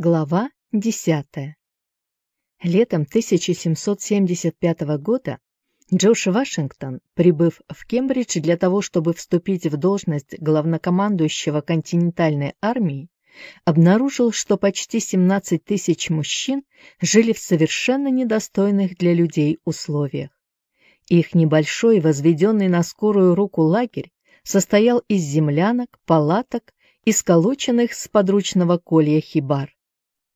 Глава 10. Летом 1775 года Джош Вашингтон, прибыв в Кембридж для того, чтобы вступить в должность главнокомандующего континентальной армии, обнаружил, что почти 17 тысяч мужчин жили в совершенно недостойных для людей условиях. Их небольшой, возведенный на скорую руку лагерь состоял из землянок, палаток и сколоченных с подручного колья хибар.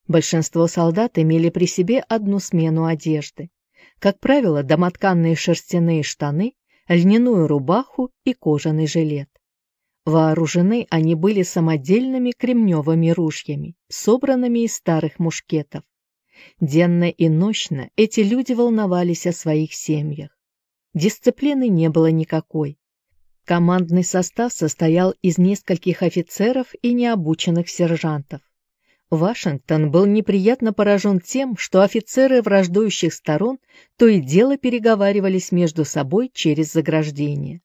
Большинство солдат имели при себе одну смену одежды. Как правило, домотканные шерстяные штаны, льняную рубаху и кожаный жилет. Вооружены они были самодельными кремневыми ружьями, собранными из старых мушкетов. Денно и нощно эти люди волновались о своих семьях. Дисциплины не было никакой. Командный состав состоял из нескольких офицеров и необученных сержантов. Вашингтон был неприятно поражен тем, что офицеры враждующих сторон то и дело переговаривались между собой через заграждение.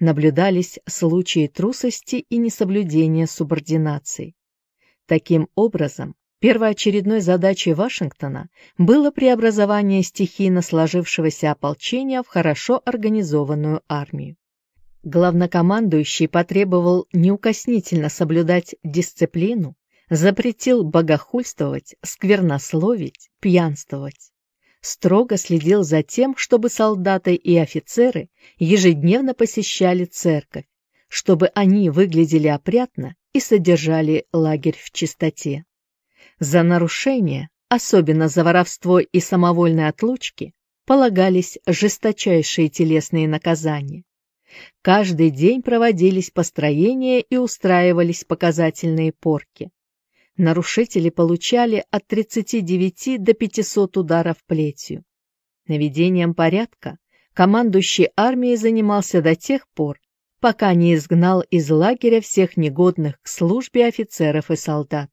Наблюдались случаи трусости и несоблюдения субординации. Таким образом, первоочередной задачей Вашингтона было преобразование стихийно сложившегося ополчения в хорошо организованную армию. Главнокомандующий потребовал неукоснительно соблюдать дисциплину, запретил богохульствовать, сквернословить, пьянствовать. Строго следил за тем, чтобы солдаты и офицеры ежедневно посещали церковь, чтобы они выглядели опрятно и содержали лагерь в чистоте. За нарушение, особенно за воровство и самовольные отлучки, полагались жесточайшие телесные наказания. Каждый день проводились построения и устраивались показательные порки нарушители получали от 39 до 500 ударов плетью. Наведением порядка командующий армией занимался до тех пор, пока не изгнал из лагеря всех негодных к службе офицеров и солдат.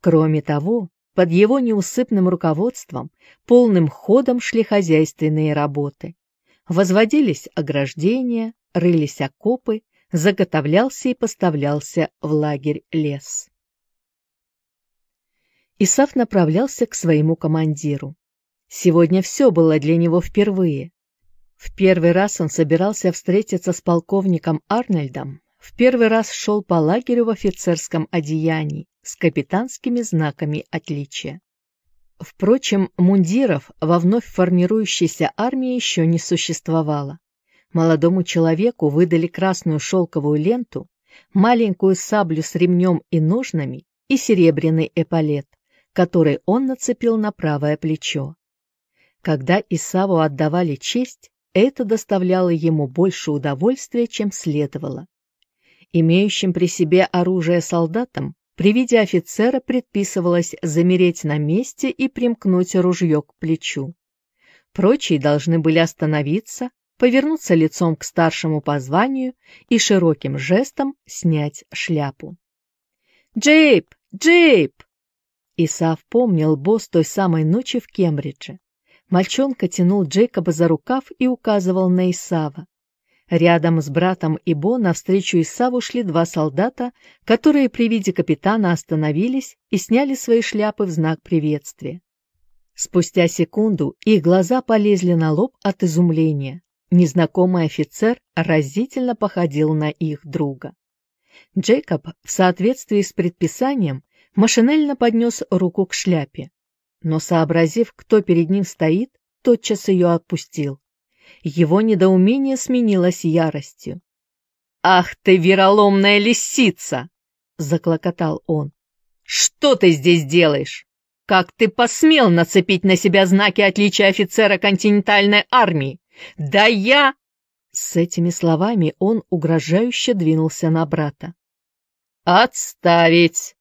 Кроме того, под его неусыпным руководством полным ходом шли хозяйственные работы. Возводились ограждения, рылись окопы, заготовлялся и поставлялся в лагерь лес. Исаф направлялся к своему командиру. Сегодня все было для него впервые. В первый раз он собирался встретиться с полковником Арнольдом, в первый раз шел по лагерю в офицерском одеянии с капитанскими знаками отличия. Впрочем, мундиров во вновь формирующейся армии еще не существовало. Молодому человеку выдали красную шелковую ленту, маленькую саблю с ремнем и ножнами и серебряный эполет который он нацепил на правое плечо. Когда Исаву отдавали честь, это доставляло ему больше удовольствия, чем следовало. Имеющим при себе оружие солдатам при виде офицера предписывалось замереть на месте и примкнуть ружье к плечу. Прочие должны были остановиться, повернуться лицом к старшему по званию и широким жестом снять шляпу. «Джейп! Джейп!» Исаав помнил босс той самой ночи в Кембридже. Мальчонка тянул Джейкоба за рукав и указывал на Исава. Рядом с братом и Бо навстречу Исаву шли два солдата, которые при виде капитана остановились и сняли свои шляпы в знак приветствия. Спустя секунду их глаза полезли на лоб от изумления. Незнакомый офицер разительно походил на их друга. Джейкоб, в соответствии с предписанием, машинально поднес руку к шляпе, но, сообразив, кто перед ним стоит, тотчас ее отпустил. Его недоумение сменилось яростью. «Ах ты, вероломная лисица!» — заклокотал он. «Что ты здесь делаешь? Как ты посмел нацепить на себя знаки отличия офицера континентальной армии? Да я...» С этими словами он угрожающе двинулся на брата. «Отставить!»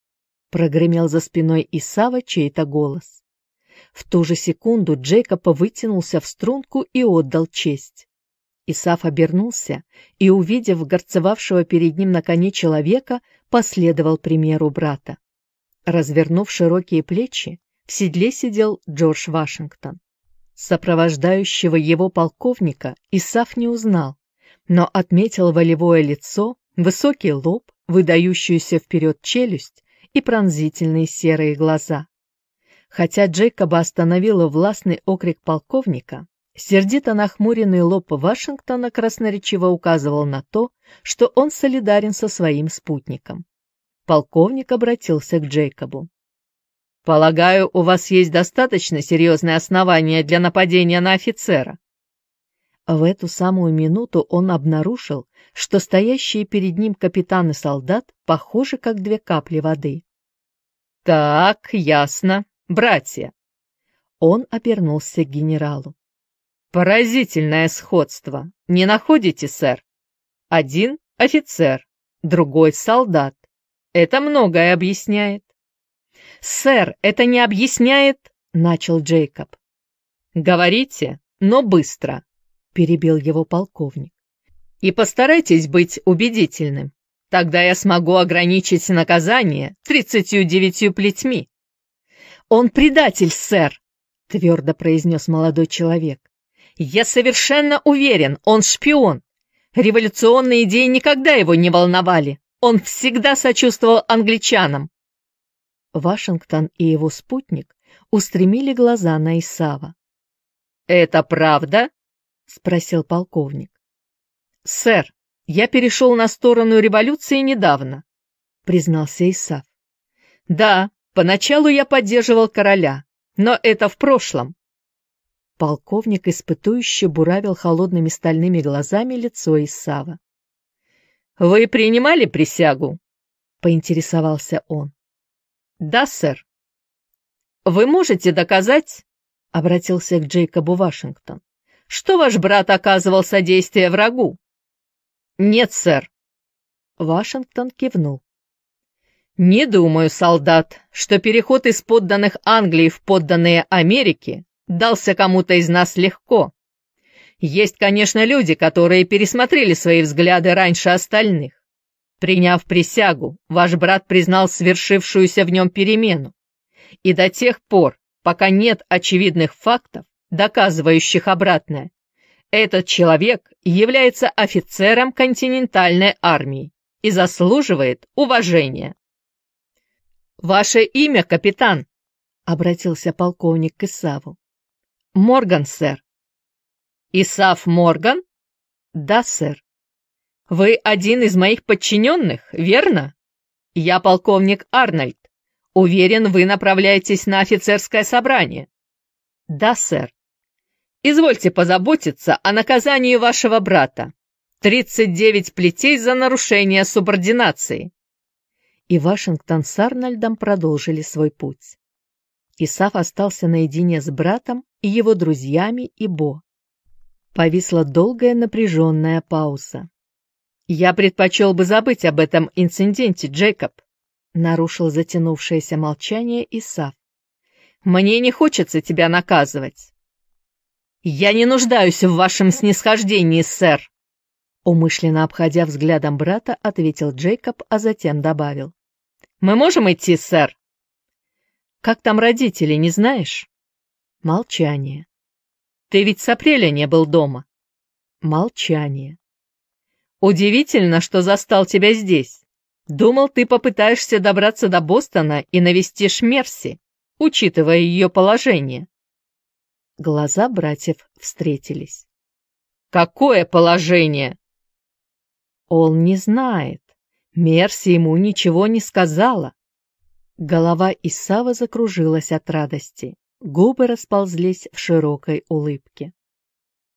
Прогремел за спиной Исава чей-то голос. В ту же секунду Джейкоб вытянулся в струнку и отдал честь. Исаф обернулся и, увидев горцевавшего перед ним на коне человека, последовал примеру брата. Развернув широкие плечи, в седле сидел Джордж Вашингтон. Сопровождающего его полковника Исаф не узнал, но отметил волевое лицо, высокий лоб, выдающуюся вперед челюсть и пронзительные серые глаза. Хотя Джейкоба остановила властный окрик полковника, сердито нахмуренный лоб Вашингтона красноречиво указывал на то, что он солидарен со своим спутником. Полковник обратился к Джейкобу. «Полагаю, у вас есть достаточно серьезные основания для нападения на офицера?» В эту самую минуту он обнаружил, что стоящие перед ним капитан и солдат похожи как две капли воды. «Так, ясно. Братья!» Он обернулся к генералу. «Поразительное сходство, не находите, сэр? Один офицер, другой солдат. Это многое объясняет». «Сэр, это не объясняет...» — начал Джейкоб. «Говорите, но быстро», перебил его полковник. И постарайтесь быть убедительным. Тогда я смогу ограничить наказание тридцатью девятью плетьми. Он предатель, сэр, твердо произнес молодой человек. Я совершенно уверен, он шпион. Революционные идеи никогда его не волновали. Он всегда сочувствовал англичанам. Вашингтон и его спутник устремили глаза на Исава. «Это правда?» — спросил полковник. «Сэр, я перешел на сторону революции недавно», — признался Исаф. «Да, поначалу я поддерживал короля, но это в прошлом». Полковник испытующе буравил холодными стальными глазами лицо Исава. «Вы принимали присягу?» — поинтересовался он. «Да, сэр». «Вы можете доказать?» — обратился к Джейкобу Вашингтон что ваш брат оказывал содействие врагу?» «Нет, сэр». Вашингтон кивнул. «Не думаю, солдат, что переход из подданных Англии в подданные Америки дался кому-то из нас легко. Есть, конечно, люди, которые пересмотрели свои взгляды раньше остальных. Приняв присягу, ваш брат признал свершившуюся в нем перемену. И до тех пор, пока нет очевидных фактов, доказывающих обратное. Этот человек является офицером континентальной армии и заслуживает уважения. «Ваше имя, капитан?» — обратился полковник к Исаву. «Морган, сэр». «Исав Морган?» «Да, сэр». «Вы один из моих подчиненных, верно?» «Я полковник Арнольд. Уверен, вы направляетесь на офицерское собрание». «Да, сэр». Извольте позаботиться о наказании вашего брата. Тридцать девять плетей за нарушение субординации. И Вашингтон с Арнольдом продолжили свой путь. Исаф остался наедине с братом и его друзьями и Бо. Повисла долгая напряженная пауза. «Я предпочел бы забыть об этом инциденте, Джейкоб», — нарушил затянувшееся молчание Исаф. «Мне не хочется тебя наказывать. «Я не нуждаюсь в вашем снисхождении, сэр!» Умышленно обходя взглядом брата, ответил Джейкоб, а затем добавил. «Мы можем идти, сэр?» «Как там родители, не знаешь?» Молчание. «Ты ведь с апреля не был дома?» Молчание. «Удивительно, что застал тебя здесь. Думал, ты попытаешься добраться до Бостона и навестишь Мерси, учитывая ее положение». Глаза братьев встретились. «Какое положение?» «Он не знает. Мерси ему ничего не сказала». Голова Исава закружилась от радости. Губы расползлись в широкой улыбке.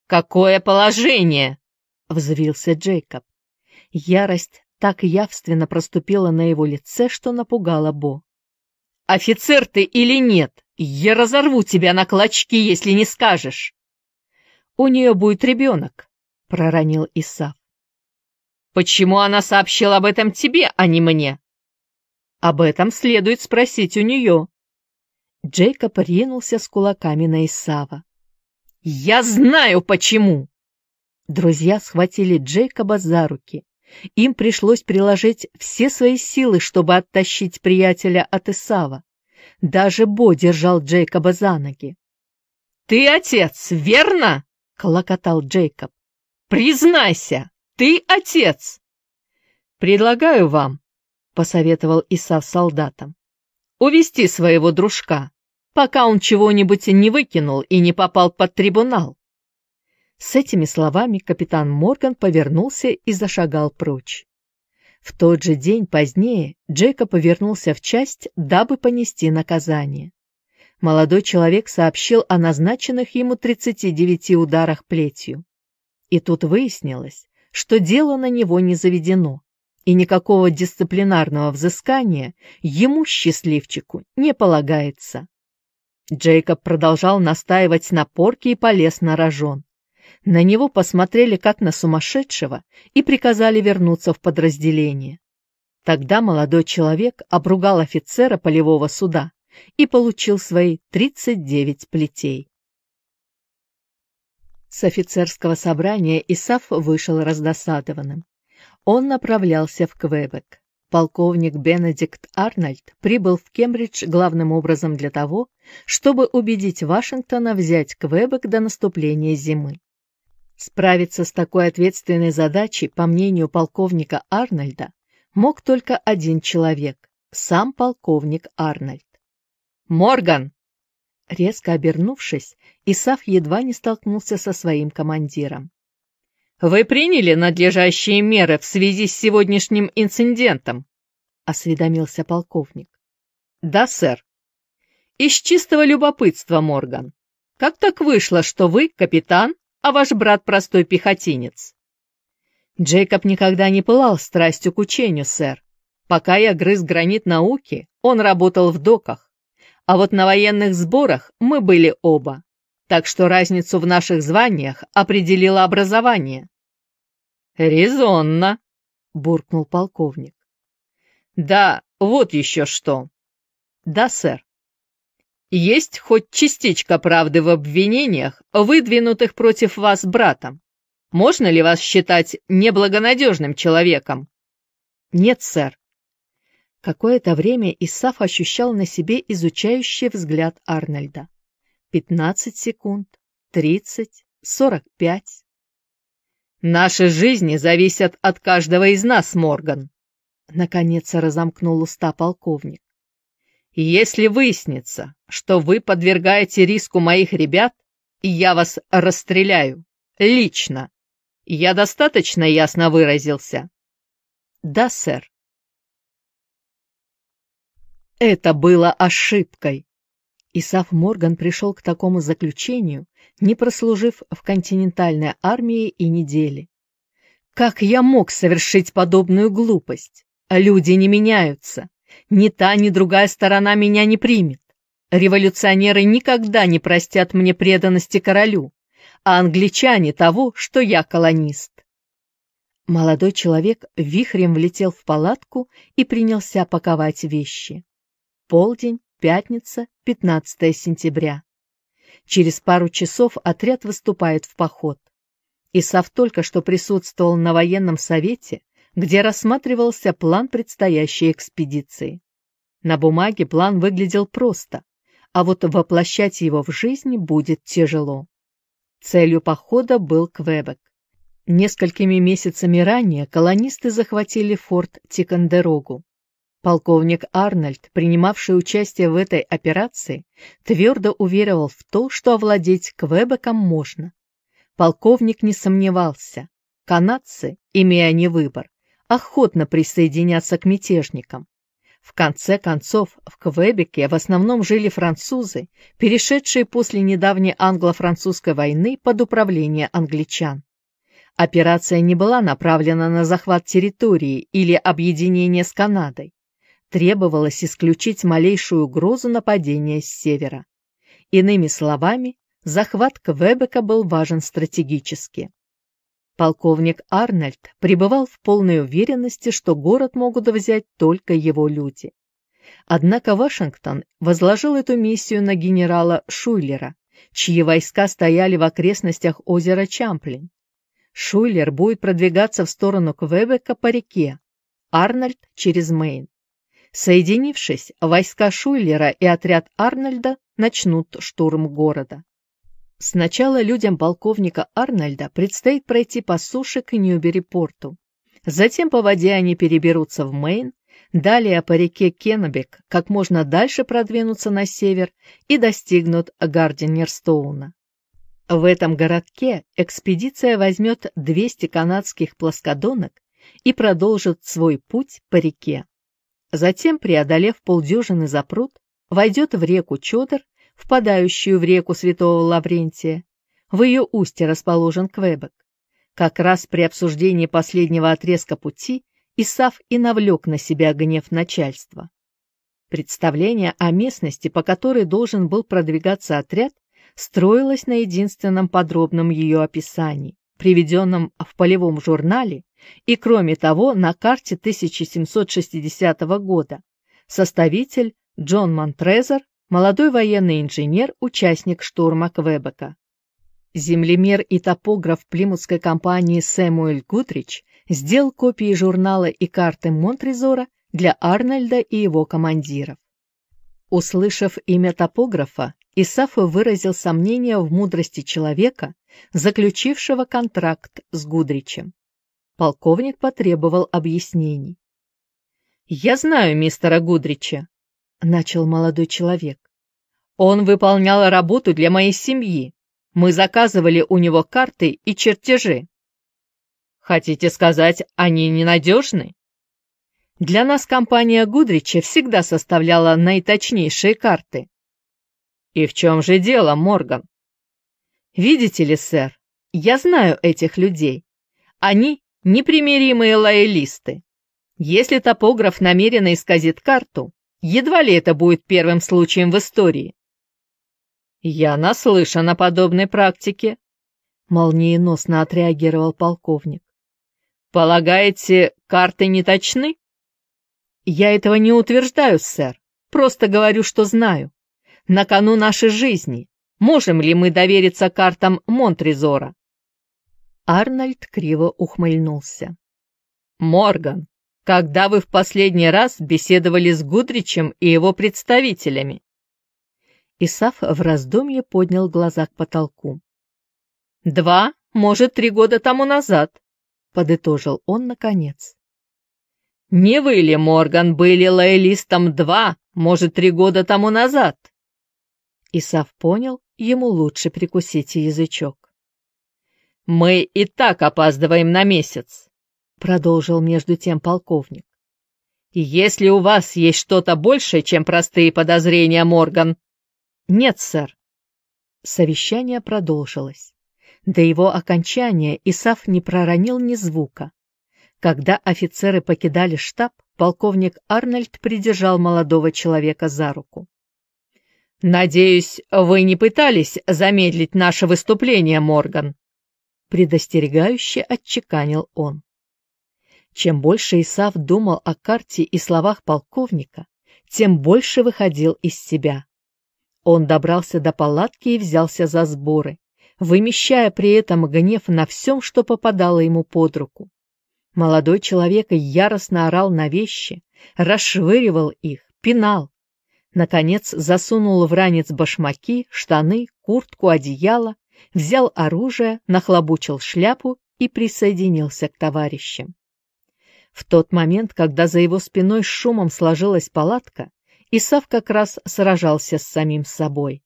«Какое положение?» — взвился Джейкоб. Ярость так явственно проступила на его лице, что напугала Бо. «Офицер ты или нет? Я разорву тебя на клочки, если не скажешь!» «У нее будет ребенок», — проронил Исав. «Почему она сообщила об этом тебе, а не мне?» «Об этом следует спросить у нее». Джейкоб ринулся с кулаками на Исава. «Я знаю, почему!» Друзья схватили Джейкоба за руки. Им пришлось приложить все свои силы, чтобы оттащить приятеля от Исава. Даже Бо держал Джейкоба за ноги. «Ты отец, верно?» — клокотал Джейкоб. «Признайся, ты отец!» «Предлагаю вам», — посоветовал Исав солдатам. «Увести своего дружка, пока он чего-нибудь не выкинул и не попал под трибунал». С этими словами капитан Морган повернулся и зашагал прочь. В тот же день позднее Джейкоб повернулся в часть, дабы понести наказание. Молодой человек сообщил о назначенных ему 39 ударах плетью. И тут выяснилось, что дело на него не заведено, и никакого дисциплинарного взыскания ему, счастливчику, не полагается. Джейкоб продолжал настаивать на порке и полез на рожон. На него посмотрели как на сумасшедшего и приказали вернуться в подразделение. Тогда молодой человек обругал офицера полевого суда и получил свои 39 плетей. С офицерского собрания Исаф вышел раздосадованным. Он направлялся в Квебек. Полковник Бенедикт Арнольд прибыл в Кембридж главным образом для того, чтобы убедить Вашингтона взять Квебек до наступления зимы. Справиться с такой ответственной задачей, по мнению полковника Арнольда, мог только один человек – сам полковник Арнольд. «Морган!» Резко обернувшись, Исаф едва не столкнулся со своим командиром. «Вы приняли надлежащие меры в связи с сегодняшним инцидентом?» — осведомился полковник. «Да, сэр». «Из чистого любопытства, Морган. Как так вышло, что вы, капитан, а ваш брат простой пехотинец. Джейкоб никогда не пылал страстью к учению, сэр. Пока я грыз гранит науки, он работал в доках. А вот на военных сборах мы были оба. Так что разницу в наших званиях определило образование. «Резонно», — буркнул полковник. «Да, вот еще что». «Да, сэр». Есть хоть частичка правды в обвинениях, выдвинутых против вас братом? Можно ли вас считать неблагонадежным человеком? Нет, сэр. Какое-то время Исаф ощущал на себе изучающий взгляд Арнольда. Пятнадцать секунд, тридцать, сорок пять. «Наши жизни зависят от каждого из нас, Морган!» Наконец разомкнул уста полковник. Если выяснится, что вы подвергаете риску моих ребят, я вас расстреляю. Лично. Я достаточно ясно выразился? Да, сэр. Это было ошибкой. Исаф Морган пришел к такому заключению, не прослужив в континентальной армии и недели. Как я мог совершить подобную глупость? Люди не меняются. Ни та, ни другая сторона меня не примет. Революционеры никогда не простят мне преданности королю, а англичане того, что я колонист. Молодой человек вихрем влетел в палатку и принялся паковать вещи. Полдень, пятница, 15 сентября. Через пару часов отряд выступает в поход. Исав только что присутствовал на военном совете, где рассматривался план предстоящей экспедиции. На бумаге план выглядел просто, а вот воплощать его в жизнь будет тяжело. Целью похода был Квебек. Несколькими месяцами ранее колонисты захватили форт Тикандерогу. Полковник Арнольд, принимавший участие в этой операции, твердо уверовал в то, что овладеть Квебеком можно. Полковник не сомневался. Канадцы, имея не выбор, охотно присоединятся к мятежникам. В конце концов, в Квебеке в основном жили французы, перешедшие после недавней англо-французской войны под управление англичан. Операция не была направлена на захват территории или объединение с Канадой. Требовалось исключить малейшую угрозу нападения с севера. Иными словами, захват Квебека был важен стратегически. Полковник Арнольд пребывал в полной уверенности, что город могут взять только его люди. Однако Вашингтон возложил эту миссию на генерала Шуйлера, чьи войска стояли в окрестностях озера Чамплин. Шуйлер будет продвигаться в сторону Квебека по реке, Арнольд через Мейн. Соединившись, войска Шуйлера и отряд Арнольда начнут штурм города. Сначала людям полковника Арнольда предстоит пройти по суше к Ньюбери-порту. Затем по воде они переберутся в Мейн, далее по реке Кеннебек как можно дальше продвинутся на север и достигнут Гардинерстоуна. В этом городке экспедиция возьмет 200 канадских плоскодонок и продолжит свой путь по реке. Затем, преодолев полдюжины запрут, войдет в реку Чодер, впадающую в реку Святого Лаврентия. В ее устье расположен Квебек. Как раз при обсуждении последнего отрезка пути Исав и навлек на себя гнев начальства. Представление о местности, по которой должен был продвигаться отряд, строилось на единственном подробном ее описании, приведенном в полевом журнале и, кроме того, на карте 1760 года. Составитель Джон Монтрезер, молодой военный инженер, участник штурма Квебека. Землемер и топограф плимутской компании Сэмуэль Гутрич сделал копии журнала и карты Монтрезора для Арнольда и его командиров. Услышав имя топографа, Исафа выразил сомнение в мудрости человека, заключившего контракт с Гудричем. Полковник потребовал объяснений. «Я знаю мистера Гудрича», — начал молодой человек. «Он выполнял работу для моей семьи. Мы заказывали у него карты и чертежи». «Хотите сказать, они ненадежны?» Для нас компания Гудрича всегда составляла наиточнейшие карты. И в чем же дело, Морган? Видите ли, сэр, я знаю этих людей. Они непримиримые лоялисты. Если топограф намеренно исказит карту, едва ли это будет первым случаем в истории. Я наслышан о подобной практике, молниеносно отреагировал полковник. Полагаете, карты не точны? Я этого не утверждаю, сэр. Просто говорю, что знаю. На кону нашей жизни. Можем ли мы довериться картам Монтрезора? Арнольд криво ухмыльнулся. Морган, когда вы в последний раз беседовали с Гудричем и его представителями? Исаф в раздумье поднял глаза к потолку. «Два, может, три года тому назад», — подытожил он наконец. Не вы ли, Морган, были лоялистом два, может, три года тому назад? Исав понял, ему лучше прикусить язычок. «Мы и так опаздываем на месяц», — продолжил между тем полковник. «Если у вас есть что-то большее, чем простые подозрения, Морган...» «Нет, сэр». Совещание продолжилось. До его окончания Исаф не проронил ни звука. Когда офицеры покидали штаб, полковник Арнольд придержал молодого человека за руку. «Надеюсь, вы не пытались замедлить наше выступление, Морган?» Предостерегающе отчеканил он. Чем больше Исав думал о карте и словах полковника, тем больше выходил из себя. Он добрался до палатки и взялся за сборы, вымещая при этом гнев на всем, что попадало ему под руку. Молодой человек яростно орал на вещи, расшвыривал их, пинал. Наконец засунул в ранец башмаки, штаны, куртку, одеяло, взял оружие, нахлобучил шляпу и присоединился к товарищам. В тот момент, когда за его спиной шумом сложилась палатка, Исав как раз сражался с самим собой.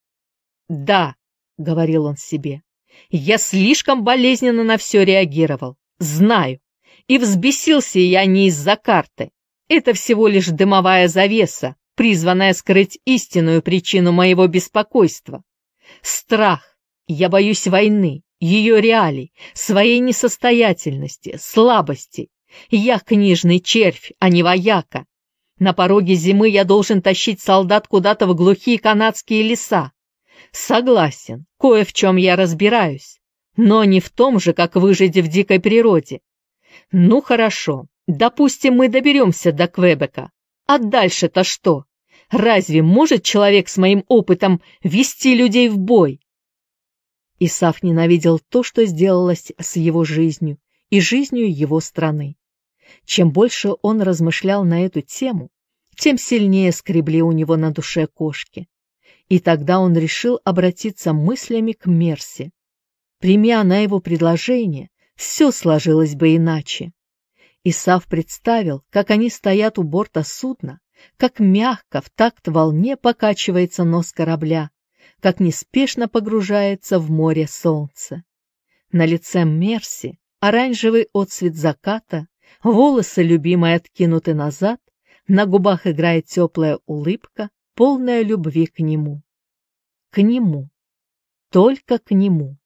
«Да», — говорил он себе, — «я слишком болезненно на все реагировал. Знаю, и взбесился я не из-за карты. Это всего лишь дымовая завеса, призванная скрыть истинную причину моего беспокойства. Страх. Я боюсь войны, ее реалий, своей несостоятельности, слабости. Я книжный червь, а не вояка. На пороге зимы я должен тащить солдат куда-то в глухие канадские леса. Согласен, кое в чем я разбираюсь, но не в том же, как выжить в дикой природе. Ну хорошо, допустим, мы доберемся до Квебека. А дальше-то что? Разве может человек с моим опытом вести людей в бой? Исаф ненавидел то, что сделалось с его жизнью и жизнью его страны. Чем больше он размышлял на эту тему, тем сильнее скребли у него на душе кошки. И тогда он решил обратиться мыслями к Мерси. Примя на его предложение, все сложилось бы иначе. Исав представил, как они стоят у борта судна, как мягко в такт волне покачивается нос корабля, как неспешно погружается в море солнце. На лице Мерси оранжевый отсвет заката, волосы любимой откинуты назад, на губах играет теплая улыбка, полная любви к нему. К нему. Только к нему.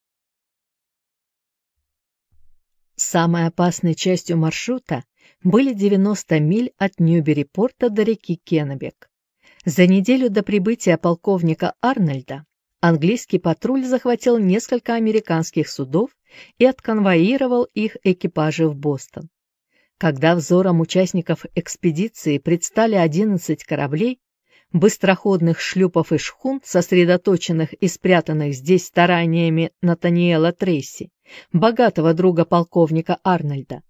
Самой опасной частью маршрута были 90 миль от Ньюбери-порта до реки Кеннебек. За неделю до прибытия полковника Арнольда английский патруль захватил несколько американских судов и отконвоировал их экипажи в Бостон. Когда взором участников экспедиции предстали 11 кораблей, быстроходных шлюпов и шхун, сосредоточенных и спрятанных здесь стараниями Натаниэла Трейси, богатого друга полковника Арнольда,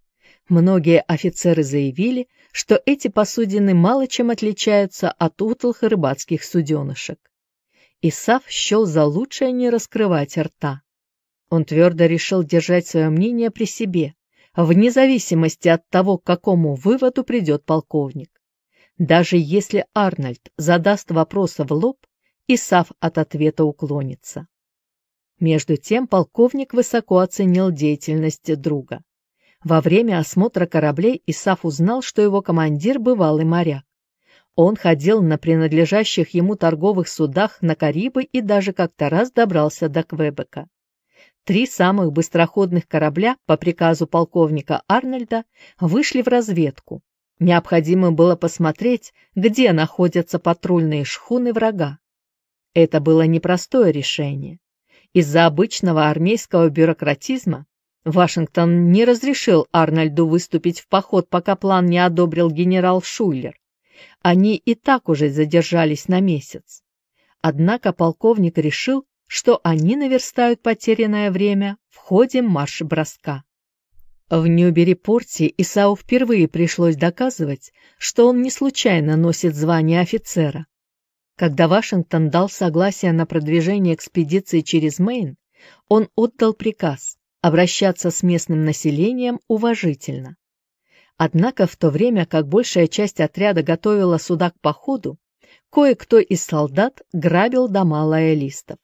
многие офицеры заявили, что эти посудины мало чем отличаются от утлых рыбацких суденышек. Исав счел за лучшее не раскрывать рта. Он твердо решил держать свое мнение при себе, вне зависимости от того, к какому выводу придет полковник. Даже если Арнольд задаст вопросы в лоб, Исав от ответа уклонится. Между тем полковник высоко оценил деятельность друга. Во время осмотра кораблей Исаф узнал, что его командир бывалый моряк. Он ходил на принадлежащих ему торговых судах на Карибы и даже как-то раз добрался до Квебека. Три самых быстроходных корабля по приказу полковника Арнольда вышли в разведку. Необходимо было посмотреть, где находятся патрульные шхуны врага. Это было непростое решение. Из-за обычного армейского бюрократизма Вашингтон не разрешил Арнольду выступить в поход, пока план не одобрил генерал Шуллер. Они и так уже задержались на месяц. Однако полковник решил, что они наверстают потерянное время в ходе марш-броска. В Ньюбери-порте Исау впервые пришлось доказывать, что он не случайно носит звание офицера. Когда Вашингтон дал согласие на продвижение экспедиции через Мэйн, он отдал приказ обращаться с местным населением уважительно. Однако в то время, как большая часть отряда готовила суда к походу, кое-кто из солдат грабил дома лоялистов.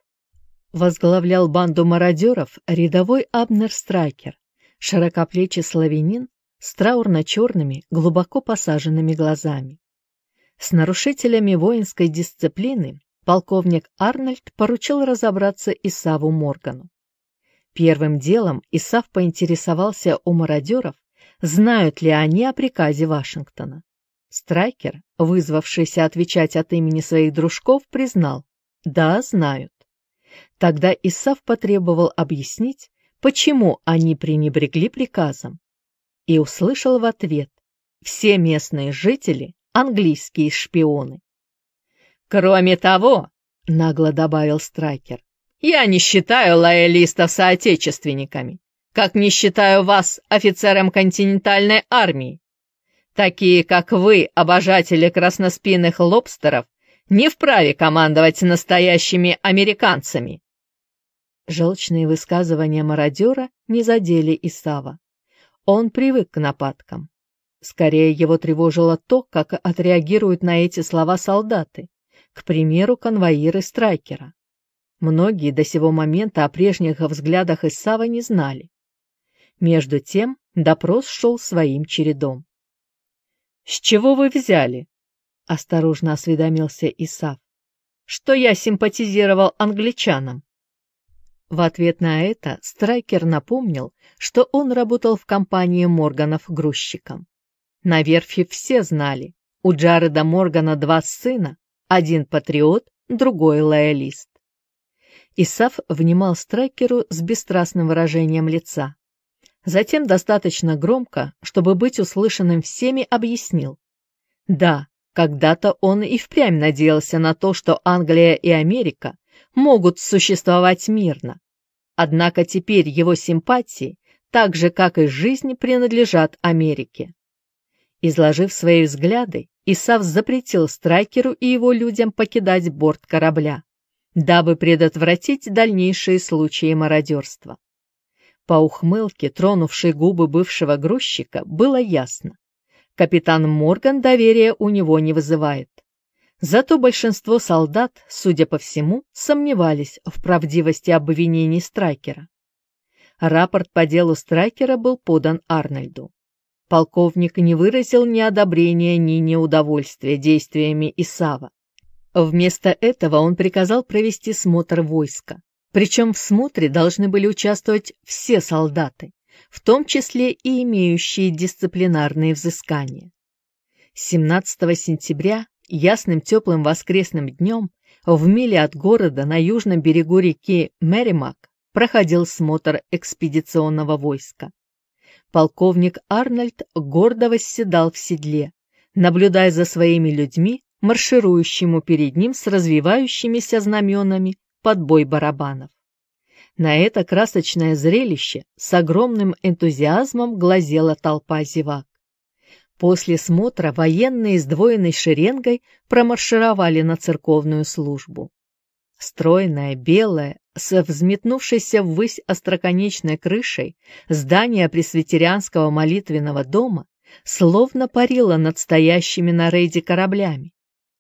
Возглавлял банду мародеров рядовой Абнер Страйкер, широкоплечий славянин с траурно-черными, глубоко посаженными глазами. С нарушителями воинской дисциплины полковник Арнольд поручил разобраться Исаву Моргану. Первым делом Исав поинтересовался у мародеров, знают ли они о приказе Вашингтона. Страйкер, вызвавшийся отвечать от имени своих дружков, признал «Да, знают». Тогда Исав потребовал объяснить, почему они пренебрегли приказом. И услышал в ответ «Все местные жители – английские шпионы». «Кроме того», – нагло добавил Страйкер, – «я не считаю лоялистов соотечественниками как не считаю вас офицером континентальной армии. Такие, как вы, обожатели красноспинных лобстеров, не вправе командовать настоящими американцами. Желчные высказывания мародера не задели Исава. Он привык к нападкам. Скорее его тревожило то, как отреагируют на эти слова солдаты, к примеру, конвоиры Страйкера. Многие до сего момента о прежних взглядах Исава не знали. Между тем допрос шел своим чередом. «С чего вы взяли?» — осторожно осведомился Исаф. «Что я симпатизировал англичанам?» В ответ на это Страйкер напомнил, что он работал в компании Морганов грузчиком. На верфи все знали, у Джареда Моргана два сына, один патриот, другой лоялист. Исаф внимал Страйкеру с бесстрастным выражением лица. Затем достаточно громко, чтобы быть услышанным всеми, объяснил. Да, когда-то он и впрямь надеялся на то, что Англия и Америка могут существовать мирно. Однако теперь его симпатии, так же как и жизнь, принадлежат Америке. Изложив свои взгляды, Исав запретил Страйкеру и его людям покидать борт корабля, дабы предотвратить дальнейшие случаи мародерства. По ухмылке, тронувшей губы бывшего грузчика, было ясно. Капитан Морган доверия у него не вызывает. Зато большинство солдат, судя по всему, сомневались в правдивости обвинений Страйкера. Рапорт по делу Страйкера был подан Арнольду. Полковник не выразил ни одобрения, ни неудовольствия действиями Исава. Вместо этого он приказал провести смотр войска. Причем в смотре должны были участвовать все солдаты, в том числе и имеющие дисциплинарные взыскания. 17 сентября, ясным теплым воскресным днем, в миле от города на южном берегу реки Меримак проходил смотр экспедиционного войска. Полковник Арнольд гордо восседал в седле, наблюдая за своими людьми, марширующему перед ним с развивающимися знаменами под бой барабанов. На это красочное зрелище с огромным энтузиазмом глазела толпа зевак. После смотра военные с двойной шеренгой промаршировали на церковную службу. Стройная, белая, с взметнувшейся ввысь остроконечной крышей здание пресвитерианского молитвенного дома словно парило над стоящими на рейде кораблями.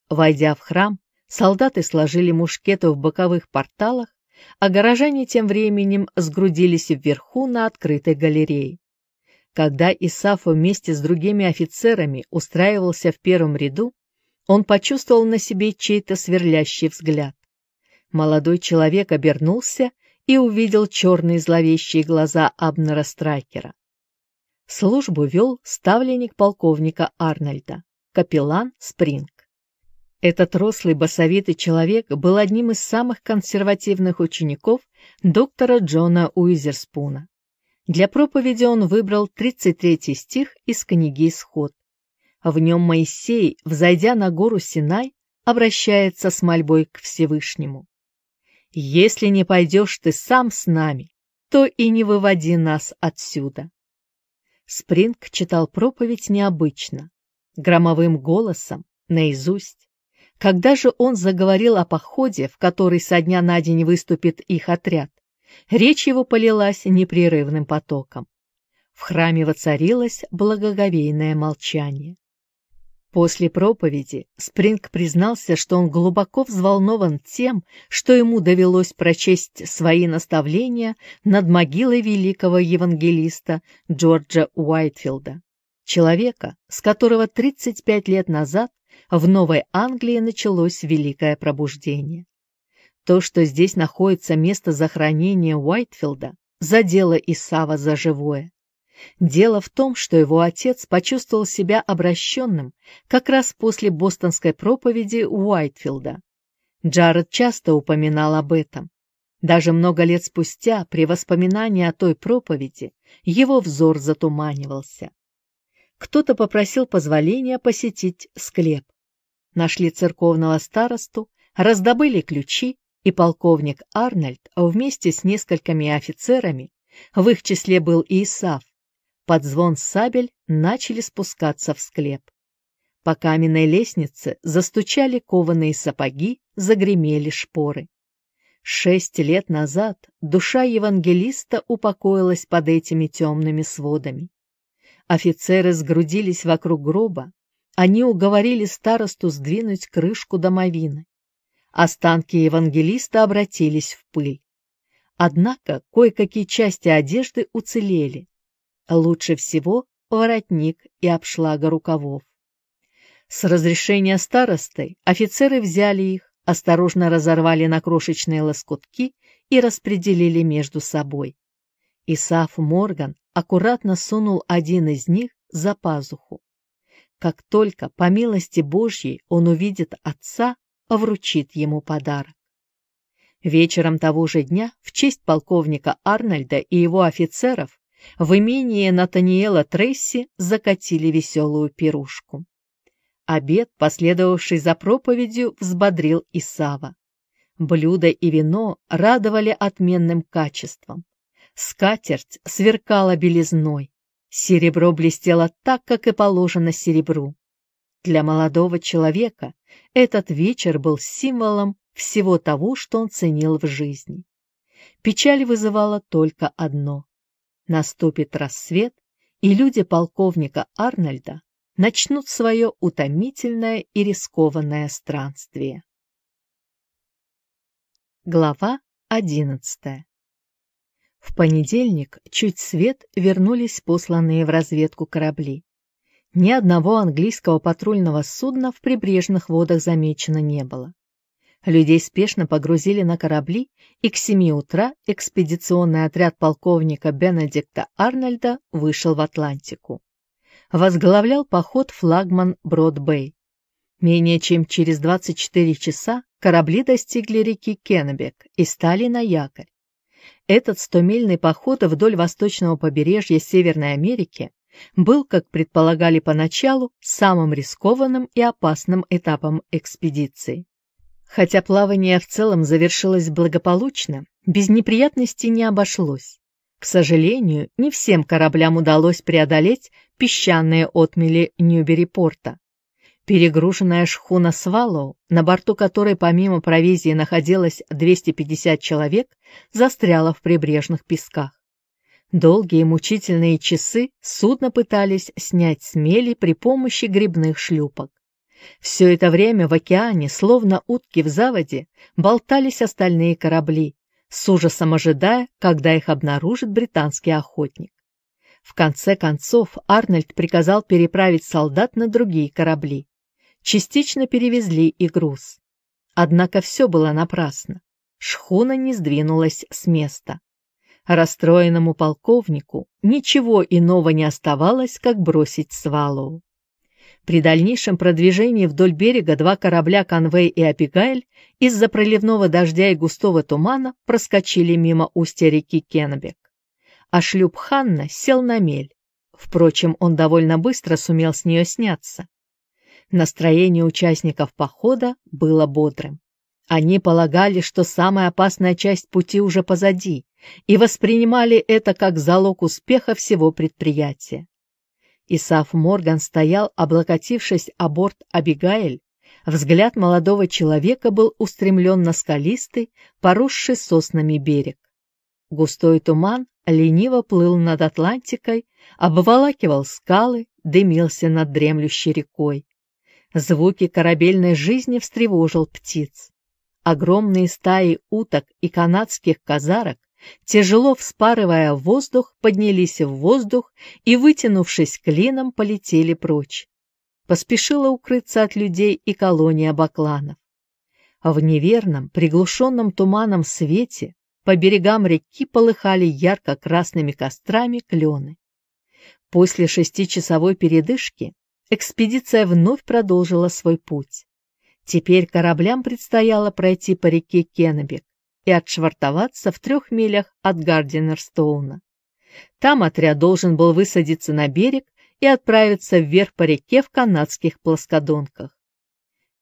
Войдя в храм, солдаты сложили мушкеты в боковых порталах, а горожане тем временем сгрудились вверху на открытой галерее. Когда Исаф вместе с другими офицерами устраивался в первом ряду, он почувствовал на себе чей-то сверлящий взгляд. Молодой человек обернулся и увидел черные зловещие глаза Абнера Страйкера. Службу вел ставленник полковника Арнольда, капеллан Спринг. Этот рослый басовитый человек был одним из самых консервативных учеников доктора Джона Уизерспуна. Для проповеди он выбрал 33 стих из книги «Исход». В нем Моисей, взойдя на гору Синай, обращается с мольбой к Всевышнему. Если не пойдешь ты сам с нами, то и не выводи нас отсюда. Спринг читал проповедь необычно, громовым голосом, наизусть. Когда же он заговорил о походе, в который со дня на день выступит их отряд, речь его полилась непрерывным потоком. В храме воцарилось благоговейное молчание. После проповеди Спринг признался, что он глубоко взволнован тем, что ему довелось прочесть свои наставления над могилой великого евангелиста Джорджа Уайтфилда, человека, с которого 35 лет назад в Новой Англии началось великое пробуждение. То, что здесь находится место захоронения Уайтфилда, задело Исава за живое. Дело в том, что его отец почувствовал себя обращенным как раз после бостонской проповеди Уайтфилда. Джаред часто упоминал об этом. Даже много лет спустя, при воспоминании о той проповеди, его взор затуманивался. Кто-то попросил позволения посетить склеп. Нашли церковного старосту, раздобыли ключи, и полковник Арнольд вместе с несколькими офицерами, в их числе был и Исаф, под звон сабель начали спускаться в склеп. По каменной лестнице застучали кованые сапоги, загремели шпоры. Шесть лет назад душа евангелиста упокоилась под этими темными сводами. Офицеры сгрудились вокруг гроба, они уговорили старосту сдвинуть крышку домовины. Останки евангелиста обратились в пыль. Однако кое-какие части одежды уцелели, Лучше всего воротник и обшлага рукавов. С разрешения старосты офицеры взяли их, осторожно разорвали на крошечные лоскутки и распределили между собой. Исаф Морган аккуратно сунул один из них за пазуху. Как только, по милости Божьей, он увидит отца, вручит ему подарок. Вечером того же дня в честь полковника Арнольда и его офицеров в имении Натаниэла Трейси закатили веселую пирушку. Обед, последовавший за проповедью, взбодрил Исава. Блюда и вино радовали отменным качеством. Скатерть сверкала белизной. Серебро блестело так, как и положено серебру. Для молодого человека этот вечер был символом всего того, что он ценил в жизни. Печаль вызывала только одно наступит рассвет, и люди полковника Арнольда начнут свое утомительное и рискованное странствие. Глава одиннадцатая В понедельник чуть свет вернулись посланные в разведку корабли. Ни одного английского патрульного судна в прибрежных водах замечено не было. Людей спешно погрузили на корабли, и к семи утра экспедиционный отряд полковника Бенедикта Арнольда вышел в Атлантику. Возглавлял поход флагман Брод-Бэй. Менее чем через 24 часа корабли достигли реки Кеннебек и стали на якорь. Этот стомильный поход вдоль восточного побережья Северной Америки был, как предполагали поначалу, самым рискованным и опасным этапом экспедиции. Хотя плавание в целом завершилось благополучно, без неприятностей не обошлось. К сожалению, не всем кораблям удалось преодолеть песчаные отмели Ньюбери-порта. Перегруженная шхуна «Сваллоу», на борту которой помимо провизии находилось 250 человек, застряла в прибрежных песках. Долгие мучительные часы судно пытались снять с мели при помощи грибных шлюпок. Все это время в океане, словно утки в заводе, болтались остальные корабли, с ужасом ожидая, когда их обнаружит британский охотник. В конце концов Арнольд приказал переправить солдат на другие корабли. Частично перевезли и груз. Однако все было напрасно. Шхуна не сдвинулась с места. Расстроенному полковнику ничего иного не оставалось, как бросить Свалоу. При дальнейшем продвижении вдоль берега два корабля «Конвей» и «Апигайль» из-за проливного дождя и густого тумана проскочили мимо устья реки Кеннебек. А шлюп Ханна сел на мель. Впрочем, он довольно быстро сумел с нее сняться. Настроение участников похода было бодрым. Они полагали, что самая опасная часть пути уже позади, и воспринимали это как залог успеха всего предприятия. Исаф Морган стоял, облокотившись о борт Абигаэль. Взгляд молодого человека был устремлен на скалистый, поросший соснами берег. Густой туман лениво плыл над Атлантикой, обволакивал скалы, дымился над дремлющей рекой. Звуки корабельной жизни встревожил птиц. Огромные стаи уток и канадских казарок тяжело вспарывая воздух, поднялись в воздух и, вытянувшись клином, полетели прочь. Поспешила укрыться от людей и колония бакланов. В неверном, приглушенном туманом свете по берегам реки полыхали ярко-красными кострами клены. После шестичасовой передышки экспедиция вновь продолжила свой путь. Теперь кораблям предстояло пройти по реке Кеннебек, и отшвартоваться в трех милях от Гардинерстоуна. Там отряд должен был высадиться на берег и отправиться вверх по реке в канадских плоскодонках.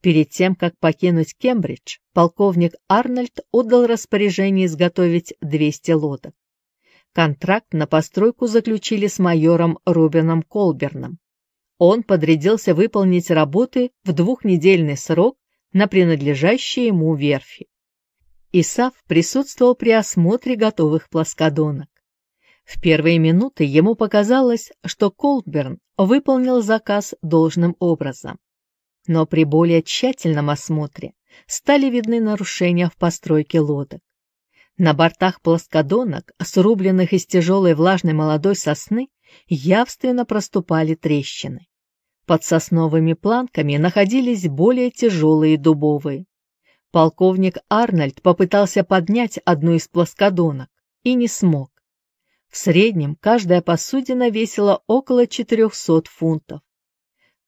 Перед тем, как покинуть Кембридж, полковник Арнольд отдал распоряжение изготовить 200 лодок. Контракт на постройку заключили с майором Рубином Колберном. Он подрядился выполнить работы в двухнедельный срок на принадлежащие ему верфи. Исав присутствовал при осмотре готовых плоскодонок. В первые минуты ему показалось, что Колберн выполнил заказ должным образом. Но при более тщательном осмотре стали видны нарушения в постройке лодок. На бортах плоскодонок, срубленных из тяжелой влажной молодой сосны, явственно проступали трещины. Под сосновыми планками находились более тяжелые дубовые. Полковник Арнольд попытался поднять одну из плоскодонок и не смог. В среднем каждая посудина весила около 400 фунтов.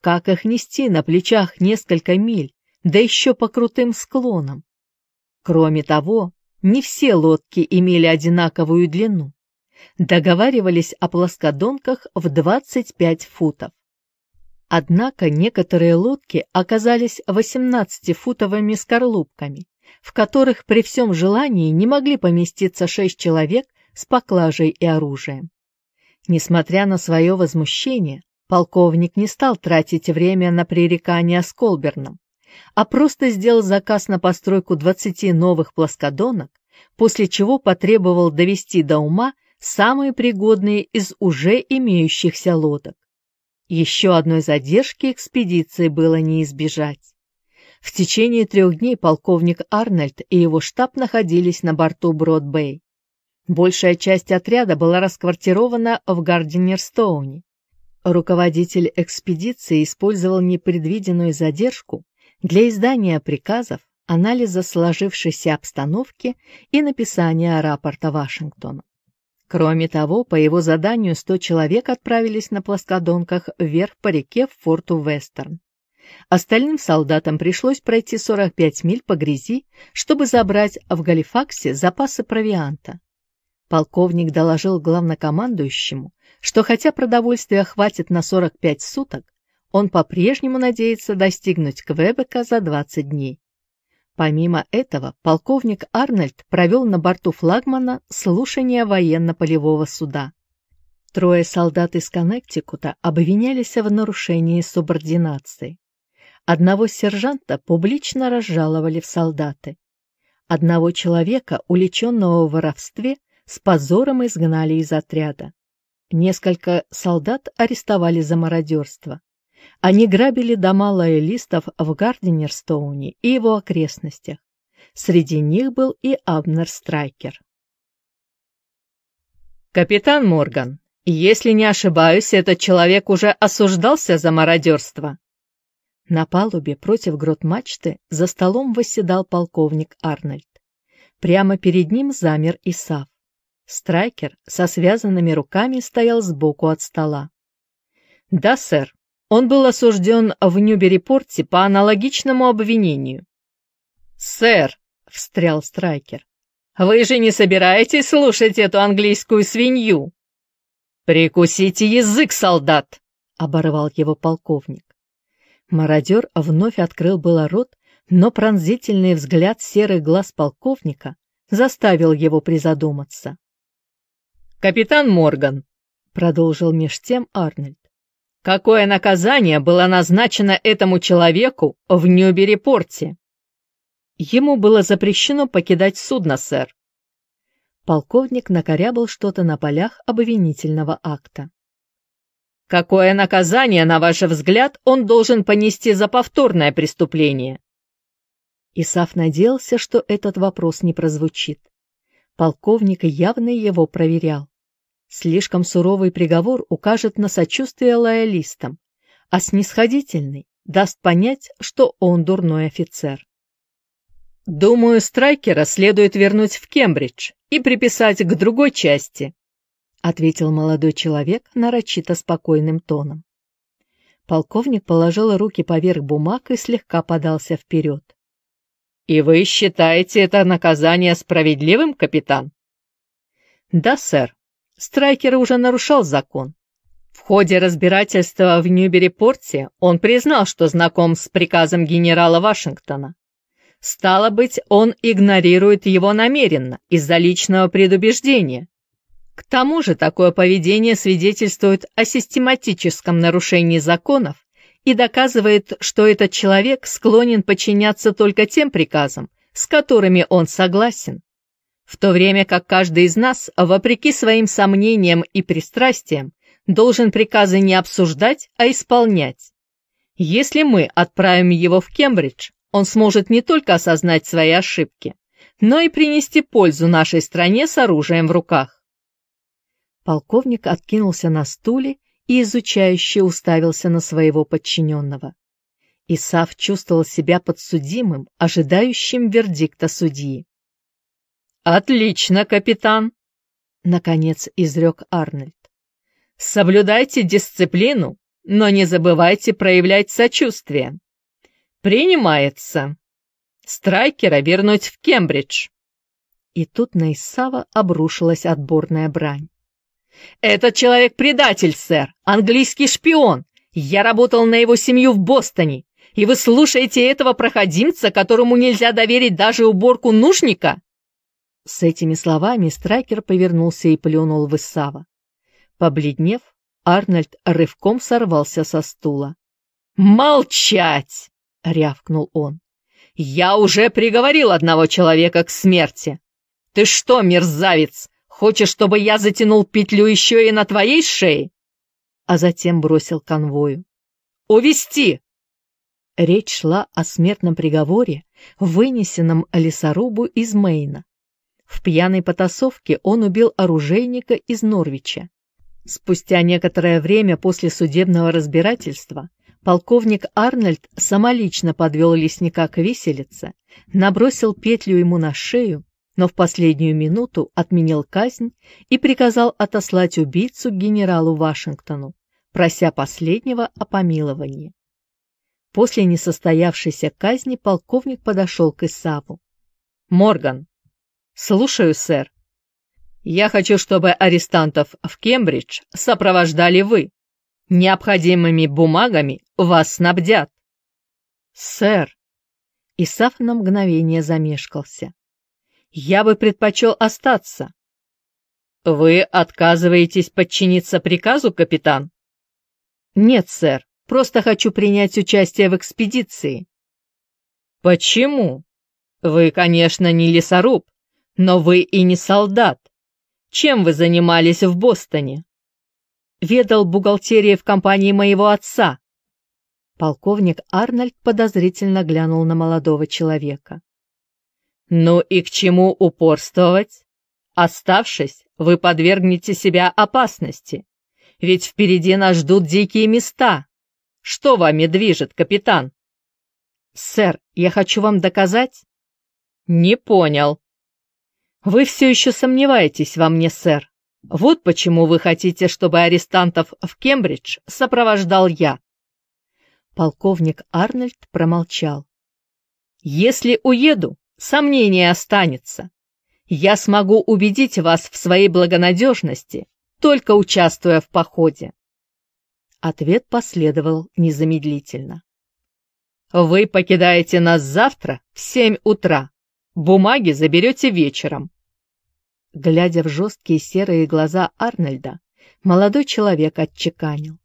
Как их нести на плечах несколько миль, да еще по крутым склонам? Кроме того, не все лодки имели одинаковую длину. Договаривались о плоскодонках в 25 футов. Однако некоторые лодки оказались 18-футовыми скорлупками, в которых при всем желании не могли поместиться шесть человек с поклажей и оружием. Несмотря на свое возмущение, полковник не стал тратить время на пререкания с Колберном, а просто сделал заказ на постройку 20 новых плоскодонок, после чего потребовал довести до ума самые пригодные из уже имеющихся лодок. Еще одной задержки экспедиции было не избежать. В течение трех дней полковник Арнольд и его штаб находились на борту Брод-Бэй. Большая часть отряда была расквартирована в Гардинерстоуне. Руководитель экспедиции использовал непредвиденную задержку для издания приказов, анализа сложившейся обстановки и написания рапорта Вашингтону. Кроме того, по его заданию 100 человек отправились на плоскодонках вверх по реке в форту Вестерн. Остальным солдатам пришлось пройти 45 миль по грязи, чтобы забрать в Галифаксе запасы провианта. Полковник доложил главнокомандующему, что хотя продовольствия хватит на 45 суток, он по-прежнему надеется достигнуть Квебека за 20 дней. Помимо этого, полковник Арнольд провел на борту флагмана слушание военно-полевого суда. Трое солдат из Коннектикута обвинялись в нарушении субординации. Одного сержанта публично разжаловали в солдаты. Одного человека, уличенного в воровстве, с позором изгнали из отряда. Несколько солдат арестовали за мародерство. Они грабили дома лоялистов в Гардинерстоуне и его окрестностях. Среди них был и Абнер Страйкер. «Капитан Морган, если не ошибаюсь, этот человек уже осуждался за мародерство». На палубе против грот-мачты за столом восседал полковник Арнольд. Прямо перед ним замер Исав. Страйкер со связанными руками стоял сбоку от стола. «Да, сэр, он был осужден в Ньюбери-порте по аналогичному обвинению». «Сэр», — встрял Страйкер, — «вы же не собираетесь слушать эту английскую свинью?» «Прикусите язык, солдат!» — оборвал его полковник. Мародер вновь открыл было рот, но пронзительный взгляд серых глаз полковника заставил его призадуматься. «Капитан Морган», — продолжил меж тем Арнольд, «какое наказание было назначено этому человеку в Ньюбери-порте?» «Ему было запрещено покидать судно, сэр». Полковник накорябал что-то на полях обвинительного акта. «Какое наказание, на ваш взгляд, он должен понести за повторное преступление?» Исаф надеялся, что этот вопрос не прозвучит. Полковник явно его проверял. Слишком суровый приговор укажет на сочувствие лоялистам, а снисходительный даст понять, что он дурной офицер. «Думаю, Страйкера следует вернуть в Кембридж и приписать к другой части», ответил молодой человек нарочито спокойным тоном. Полковник положил руки поверх бумаг и слегка подался вперед. «И вы считаете это наказание справедливым, капитан?» «Да, сэр. Страйкер уже нарушал закон. В ходе разбирательства в Ньюбери-порте он признал, что знаком с приказом генерала Вашингтона. Стало быть, он игнорирует его намеренно, из-за личного предубеждения. К тому же такое поведение свидетельствует о систематическом нарушении законов и доказывает, что этот человек склонен подчиняться только тем приказам, с которыми он согласен в то время как каждый из нас, вопреки своим сомнениям и пристрастиям, должен приказы не обсуждать, а исполнять. Если мы отправим его в Кембридж, он сможет не только осознать свои ошибки, но и принести пользу нашей стране с оружием в руках. Полковник откинулся на стуле и изучающе уставился на своего подчиненного. Исав чувствовал себя подсудимым, ожидающим вердикта судьи. «Отлично, капитан!» — наконец изрек Арнольд. «Соблюдайте дисциплину, но не забывайте проявлять сочувствие. Принимается. Страйкера вернуть в Кембридж». И тут на Исава обрушилась отборная брань. «Этот человек предатель, сэр, английский шпион. Я работал на его семью в Бостоне, и вы слушаете этого проходимца, которому нельзя доверить даже уборку нужника?» С этими словами Страйкер повернулся и плюнул в Исава. Побледнев, Арнольд рывком сорвался со стула. «Молчать!» — рявкнул он. «Я уже приговорил одного человека к смерти. Ты что, мерзавец, Хочешь, чтобы я затянул петлю еще и на твоей шее?» А затем бросил конвою. «Увести!» Речь шла о смертном приговоре, вынесенном лесорубу из Мейна. В пьяной потасовке он убил оружейника из Норвича. Спустя некоторое время после судебного разбирательства полковник Арнольд самолично подвел лесника к виселице, набросил петлю ему на шею, но в последнюю минуту отменил казнь и приказал отослать убийцу к генералу Вашингтону, прося последнего о помиловании. После несостоявшейся казни полковник подошел к Исаву. «Морган!» «Слушаю, сэр. Я хочу, чтобы арестантов в Кембридж сопровождали вы. Необходимыми бумагами вас снабдят». «Сэр!» Исаф на мгновение замешкался. «Я бы предпочел остаться». «Вы отказываетесь подчиниться приказу, капитан?» «Нет, сэр. Просто хочу принять участие в экспедиции». «Почему? Вы, конечно, не лесоруб, но вы и не солдат. Чем вы занимались в Бостоне?» «Ведал бухгалтерии в компании моего отца». Полковник Арнольд подозрительно глянул на молодого человека. «Ну и к чему упорствовать? Оставшись, вы подвергнете себя опасности, ведь впереди нас ждут дикие места, что вами движет, капитан? Сэр, я хочу вам доказать. Не понял. Вы все еще сомневаетесь во мне, сэр. Вот почему вы хотите, чтобы арестантов в Кембридж сопровождал я. Полковник Арнольд промолчал. Если уеду, сомнение останется. Я смогу убедить вас в своей благонадежности, только участвуя в походе. Ответ последовал незамедлительно. «Вы покидаете нас завтра в семь утра. Бумаги заберете вечером». Глядя в жесткие серые глаза Арнольда, молодой человек отчеканил.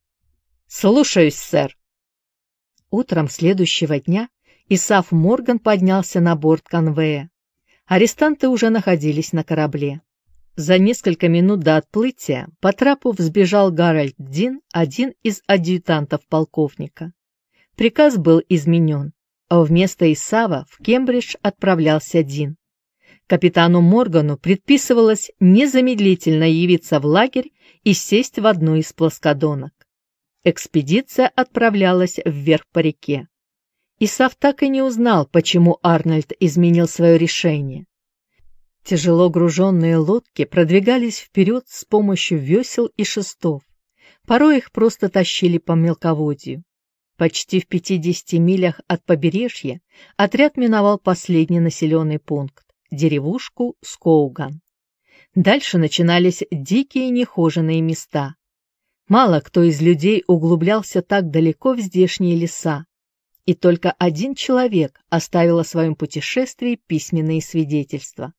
«Слушаюсь, сэр». Утром следующего дня Исаф Морган поднялся на борт конвея. Арестанты уже находились на корабле. За несколько минут до отплытия по трапу взбежал Гарольд Дин, один из адъютантов полковника. Приказ был изменен, а вместо Исава в Кембридж отправлялся Дин. Капитану Моргану предписывалось незамедлительно явиться в лагерь и сесть в одну из плоскодонок. Экспедиция отправлялась вверх по реке. Исав так и не узнал, почему Арнольд изменил свое решение. Тяжело груженные лодки продвигались вперед с помощью весел и шестов. Порой их просто тащили по мелководью. Почти в 50 милях от побережья отряд миновал последний населенный пункт – деревушку Скоуган. Дальше начинались дикие нехоженные места. Мало кто из людей углублялся так далеко в здешние леса, и только один человек оставил о своем путешествии письменные свидетельства.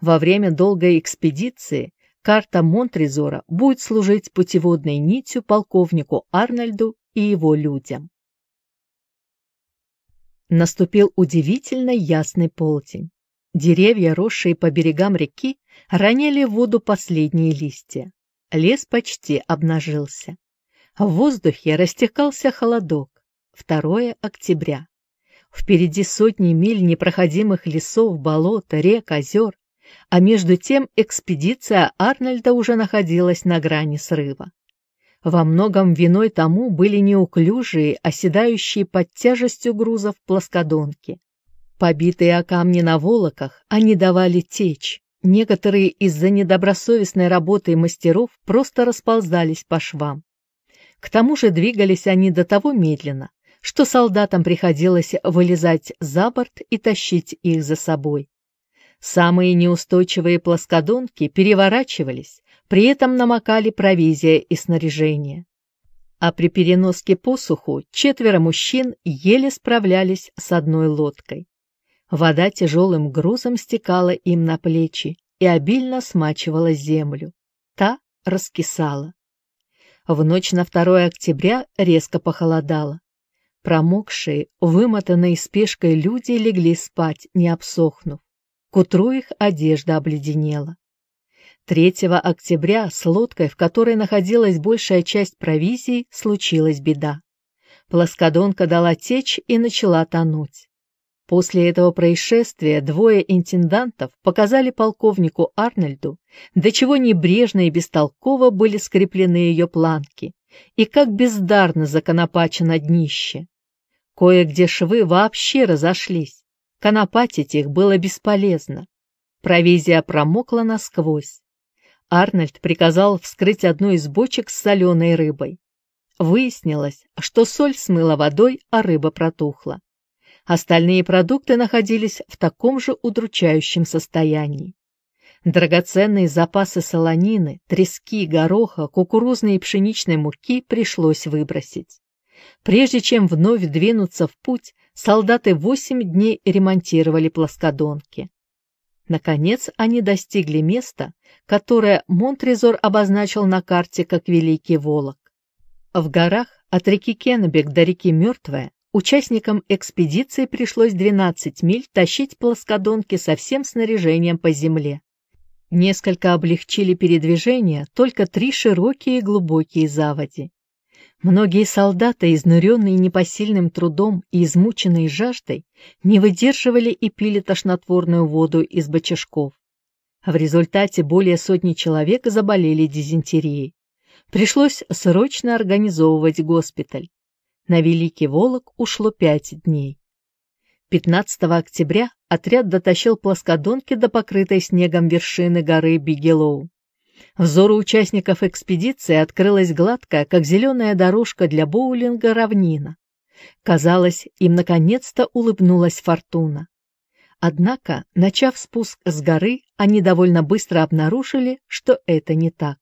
Во время долгой экспедиции карта Монтрезора будет служить путеводной нитью полковнику Арнольду и его людям. Наступил удивительно ясный полдень. Деревья, росшие по берегам реки, роняли в воду последние листья. Лес почти обнажился. В воздухе растекался холодок. 2 октября. Впереди сотни миль непроходимых лесов, болот, рек, озер, а между тем экспедиция Арнольда уже находилась на грани срыва. Во многом виной тому были неуклюжие, оседающие под тяжестью грузов плоскодонки. Побитые о камни на волоках, они давали течь. Некоторые из-за недобросовестной работы мастеров просто расползались по швам. К тому же двигались они до того медленно, что солдатам приходилось вылезать за борт и тащить их за собой. Самые неустойчивые плоскодонки переворачивались, при этом намокали провизия и снаряжение. А при переноске по суху четверо мужчин еле справлялись с одной лодкой. Вода тяжелым грузом стекала им на плечи и обильно смачивала землю. Та раскисала. В ночь на 2 октября резко похолодало. Промокшие, вымотанные спешкой люди легли спать, не обсохнув. К утру их одежда обледенела. 3 октября с лодкой, в которой находилась большая часть провизии, случилась беда. Плоскодонка дала течь и начала тонуть. После этого происшествия двое интендантов показали полковнику Арнольду, до чего небрежно и бестолково были скреплены ее планки, и как бездарно законопачено днище. Кое-где швы вообще разошлись, конопатить их было бесполезно. Провизия промокла насквозь. Арнольд приказал вскрыть одну из бочек с соленой рыбой. Выяснилось, что соль смыла водой, а рыба протухла. Остальные продукты находились в таком же удручающем состоянии. Драгоценные запасы солонины, трески, гороха, кукурузной и пшеничной муки пришлось выбросить. Прежде чем вновь двинуться в путь, солдаты восемь дней ремонтировали плоскодонки. Наконец они достигли места, которое Монтрезор обозначил на карте как Великий Волок. В горах от реки Кеннебек до реки Мертвая участникам экспедиции пришлось 12 миль тащить плоскодонки со всем снаряжением по земле. Несколько облегчили передвижение только три широкие и глубокие заводи. Многие солдаты, изнуренные непосильным трудом и измученные жаждой, не выдерживали и пили тошнотворную воду из бочажков. В результате более сотни человек заболели дизентерией. Пришлось срочно организовывать госпиталь. На Великий Волок ушло пять дней. 15 октября отряд дотащил плоскодонки до покрытой снегом вершины горы Бигелоу. Взору участников экспедиции открылась гладкая, как зеленая дорожка для боулинга, равнина. Казалось, им наконец-то улыбнулась фортуна. Однако, начав спуск с горы, они довольно быстро обнаружили, что это не так.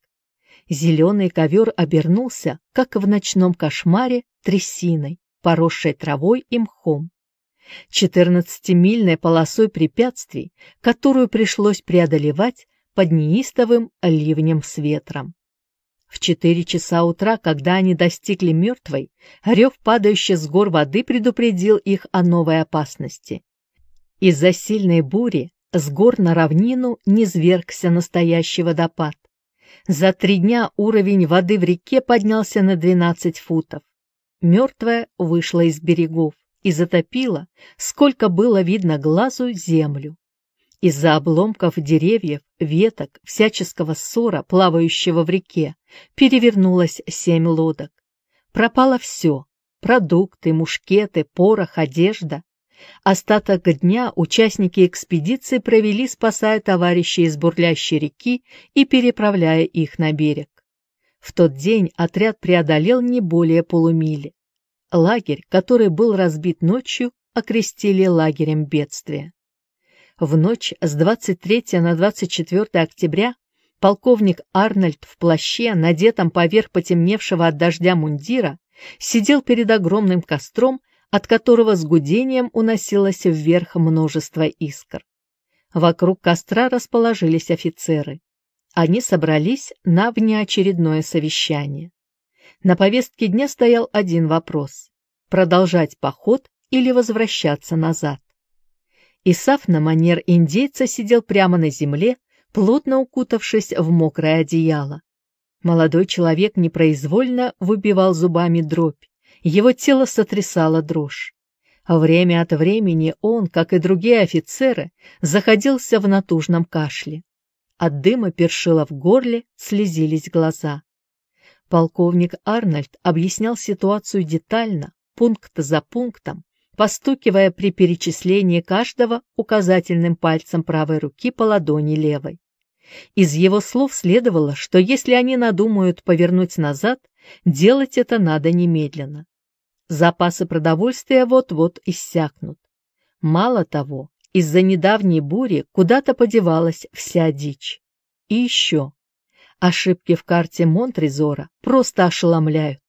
Зеленый ковер обернулся, как в ночном кошмаре, трясиной, поросшей травой и мхом. Четырнадцатимильной полосой препятствий, которую пришлось преодолевать, под неистовым ливнем с ветром. В четыре часа утра, когда они достигли мертвой, рев, падающий с гор воды, предупредил их о новой опасности. Из-за сильной бури с гор на равнину низвергся настоящий водопад. За три дня уровень воды в реке поднялся на 12 футов. Мертвая вышла из берегов и затопила, сколько было видно глазу, землю. Из-за обломков деревьев, веток, всяческого ссора, плавающего в реке, перевернулось семь лодок. Пропало все — продукты, мушкеты, порох, одежда. Остаток дня участники экспедиции провели, спасая товарищей из бурлящей реки и переправляя их на берег. В тот день отряд преодолел не более полумили. Лагерь, который был разбит ночью, окрестили лагерем бедствия. В ночь с 23 на 24 октября полковник Арнольд в плаще, надетом поверх потемневшего от дождя мундира, сидел перед огромным костром, от которого с гудением уносилось вверх множество искр. Вокруг костра расположились офицеры. Они собрались на внеочередное совещание. На повестке дня стоял один вопрос – продолжать поход или возвращаться назад. Исаф на манер индейца сидел прямо на земле, плотно укутавшись в мокрое одеяло. Молодой человек непроизвольно выбивал зубами дробь, его тело сотрясало дрожь. Время от времени он, как и другие офицеры, заходился в натужном кашле. От дыма першило в горле, слезились глаза. Полковник Арнольд объяснял ситуацию детально, пункт за пунктом, постукивая при перечислении каждого указательным пальцем правой руки по ладони левой. Из его слов следовало, что если они надумают повернуть назад, делать это надо немедленно. Запасы продовольствия вот-вот иссякнут. Мало того, из-за недавней бури куда-то подевалась вся дичь. И еще. Ошибки в карте Монтрезора просто ошеломляют.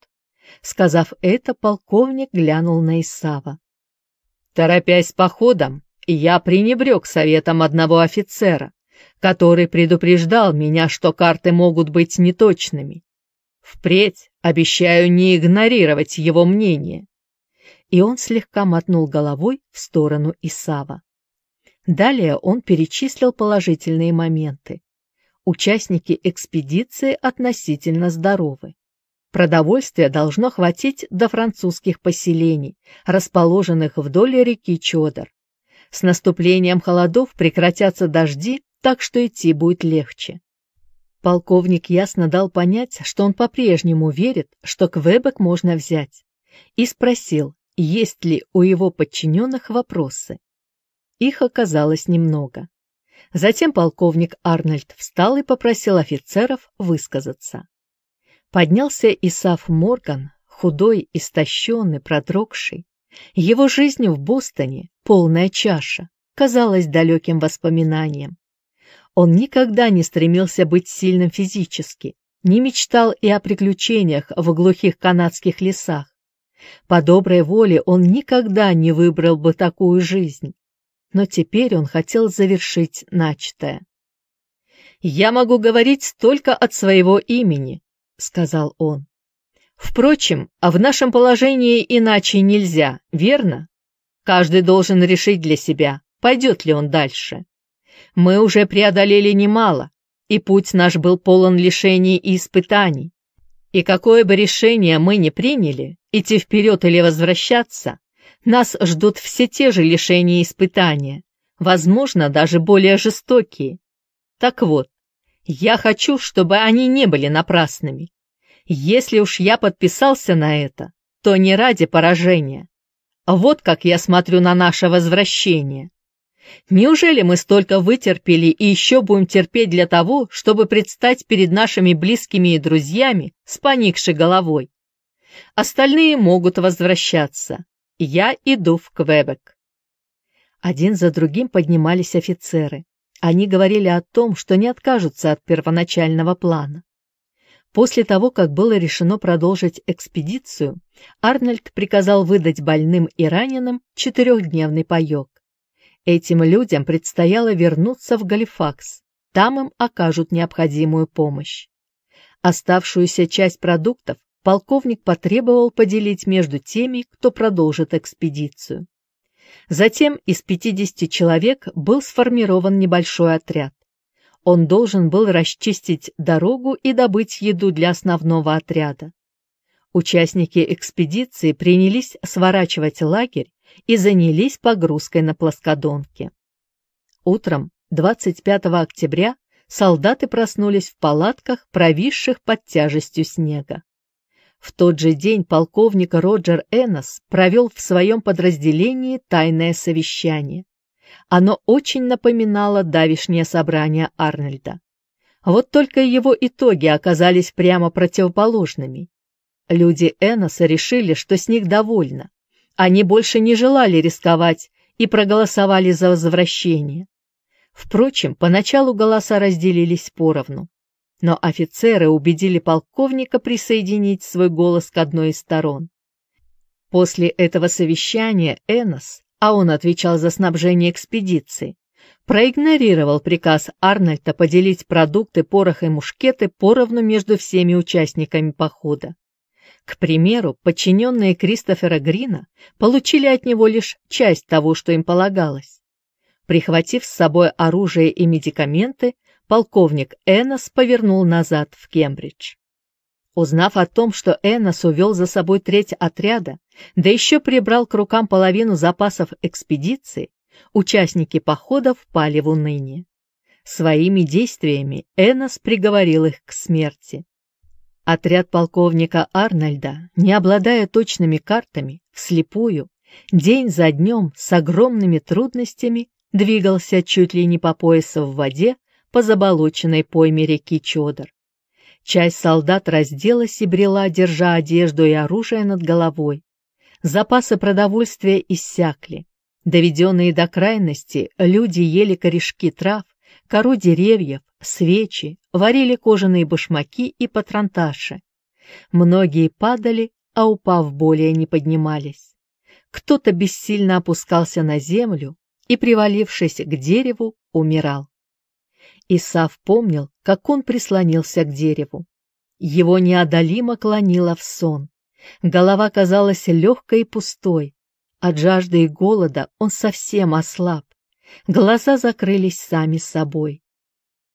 Сказав это, полковник глянул на Исава. Торопясь походом, я пренебрег советом одного офицера, который предупреждал меня, что карты могут быть неточными. Впредь обещаю не игнорировать его мнение. И он слегка мотнул головой в сторону Исава. Далее он перечислил положительные моменты. Участники экспедиции относительно здоровы. Продовольствия должно хватить до французских поселений, расположенных вдоль реки Чодор. С наступлением холодов прекратятся дожди, так что идти будет легче. Полковник ясно дал понять, что он по-прежнему верит, что Квебек можно взять, и спросил, есть ли у его подчиненных вопросы. Их оказалось немного. Затем полковник Арнольд встал и попросил офицеров высказаться. Поднялся Исаф Морган, худой, истощенный, продрогший. Его жизнь в Бостоне, полная чаша, казалась далеким воспоминанием. Он никогда не стремился быть сильным физически, не мечтал и о приключениях в глухих канадских лесах. По доброй воле он никогда не выбрал бы такую жизнь. Но теперь он хотел завершить начатое. «Я могу говорить только от своего имени», — сказал он. Впрочем, а в нашем положении иначе нельзя, верно? Каждый должен решить для себя, пойдет ли он дальше. Мы уже преодолели немало, и путь наш был полон лишений и испытаний. И какое бы решение мы ни приняли, идти вперед или возвращаться, нас ждут все те же лишения и испытания, возможно, даже более жестокие. Так вот, я хочу, чтобы они не были напрасными. Если уж я подписался на это, то не ради поражения. Вот как я смотрю на наше возвращение. Неужели мы столько вытерпели и еще будем терпеть для того, чтобы предстать перед нашими близкими и друзьями с поникшей головой? Остальные могут возвращаться. Я иду в Квебек. Один за другим поднимались офицеры. Они говорили о том, что не откажутся от первоначального плана. После того, как было решено продолжить экспедицию, Арнольд приказал выдать больным и раненым четырехдневный паек. Этим людям предстояло вернуться в Галифакс, там им окажут необходимую помощь. Оставшуюся часть продуктов полковник потребовал поделить между теми, кто продолжит экспедицию. Затем из 50 человек был сформирован небольшой отряд. Он должен был расчистить дорогу и добыть еду для основного отряда. Участники экспедиции принялись сворачивать лагерь и занялись погрузкой на плоскодонке. Утром 25 октября солдаты проснулись в палатках, провисших под тяжестью снега. В тот же день полковник Роджер Эннос провел в своем подразделении тайное совещание. Оно очень напоминало давишнее собрание Арнольда. Вот только его итоги оказались прямо противоположными. Люди Эноса решили, что с них довольно. Они больше не желали рисковать и проголосовали за возвращение. Впрочем, поначалу голоса разделились поровну. Но офицеры убедили полковника присоединить свой голос к одной из сторон. После этого совещания Энос а он отвечал за снабжение экспедиции, проигнорировал приказ Арнольда поделить продукты, порох и мушкеты поровну между всеми участниками похода. К примеру, подчиненные Кристофера Грина получили от него лишь часть того, что им полагалось. Прихватив с собой оружие и медикаменты, полковник Энос повернул назад в Кембридж. Узнав о том, что Энос увел за собой треть отряда, да еще прибрал к рукам половину запасов экспедиции, участники похода впали в уныние. Своими действиями Энос приговорил их к смерти. Отряд полковника Арнольда, не обладая точными картами, вслепую, день за днем с огромными трудностями двигался чуть ли не по поясу в воде по заболоченной пойме реки Чодор. Часть солдат разделась и брела, держа одежду и оружие над головой. Запасы продовольствия иссякли. Доведенные до крайности, люди ели корешки трав, кору деревьев, свечи, варили кожаные башмаки и патронташи. Многие падали, а упав более не поднимались. Кто-то бессильно опускался на землю и, привалившись к дереву, умирал. Исав помнил, как он прислонился к дереву. Его неодолимо клонило в сон. Голова казалась легкой и пустой. От жажды и голода он совсем ослаб. Глаза закрылись сами собой.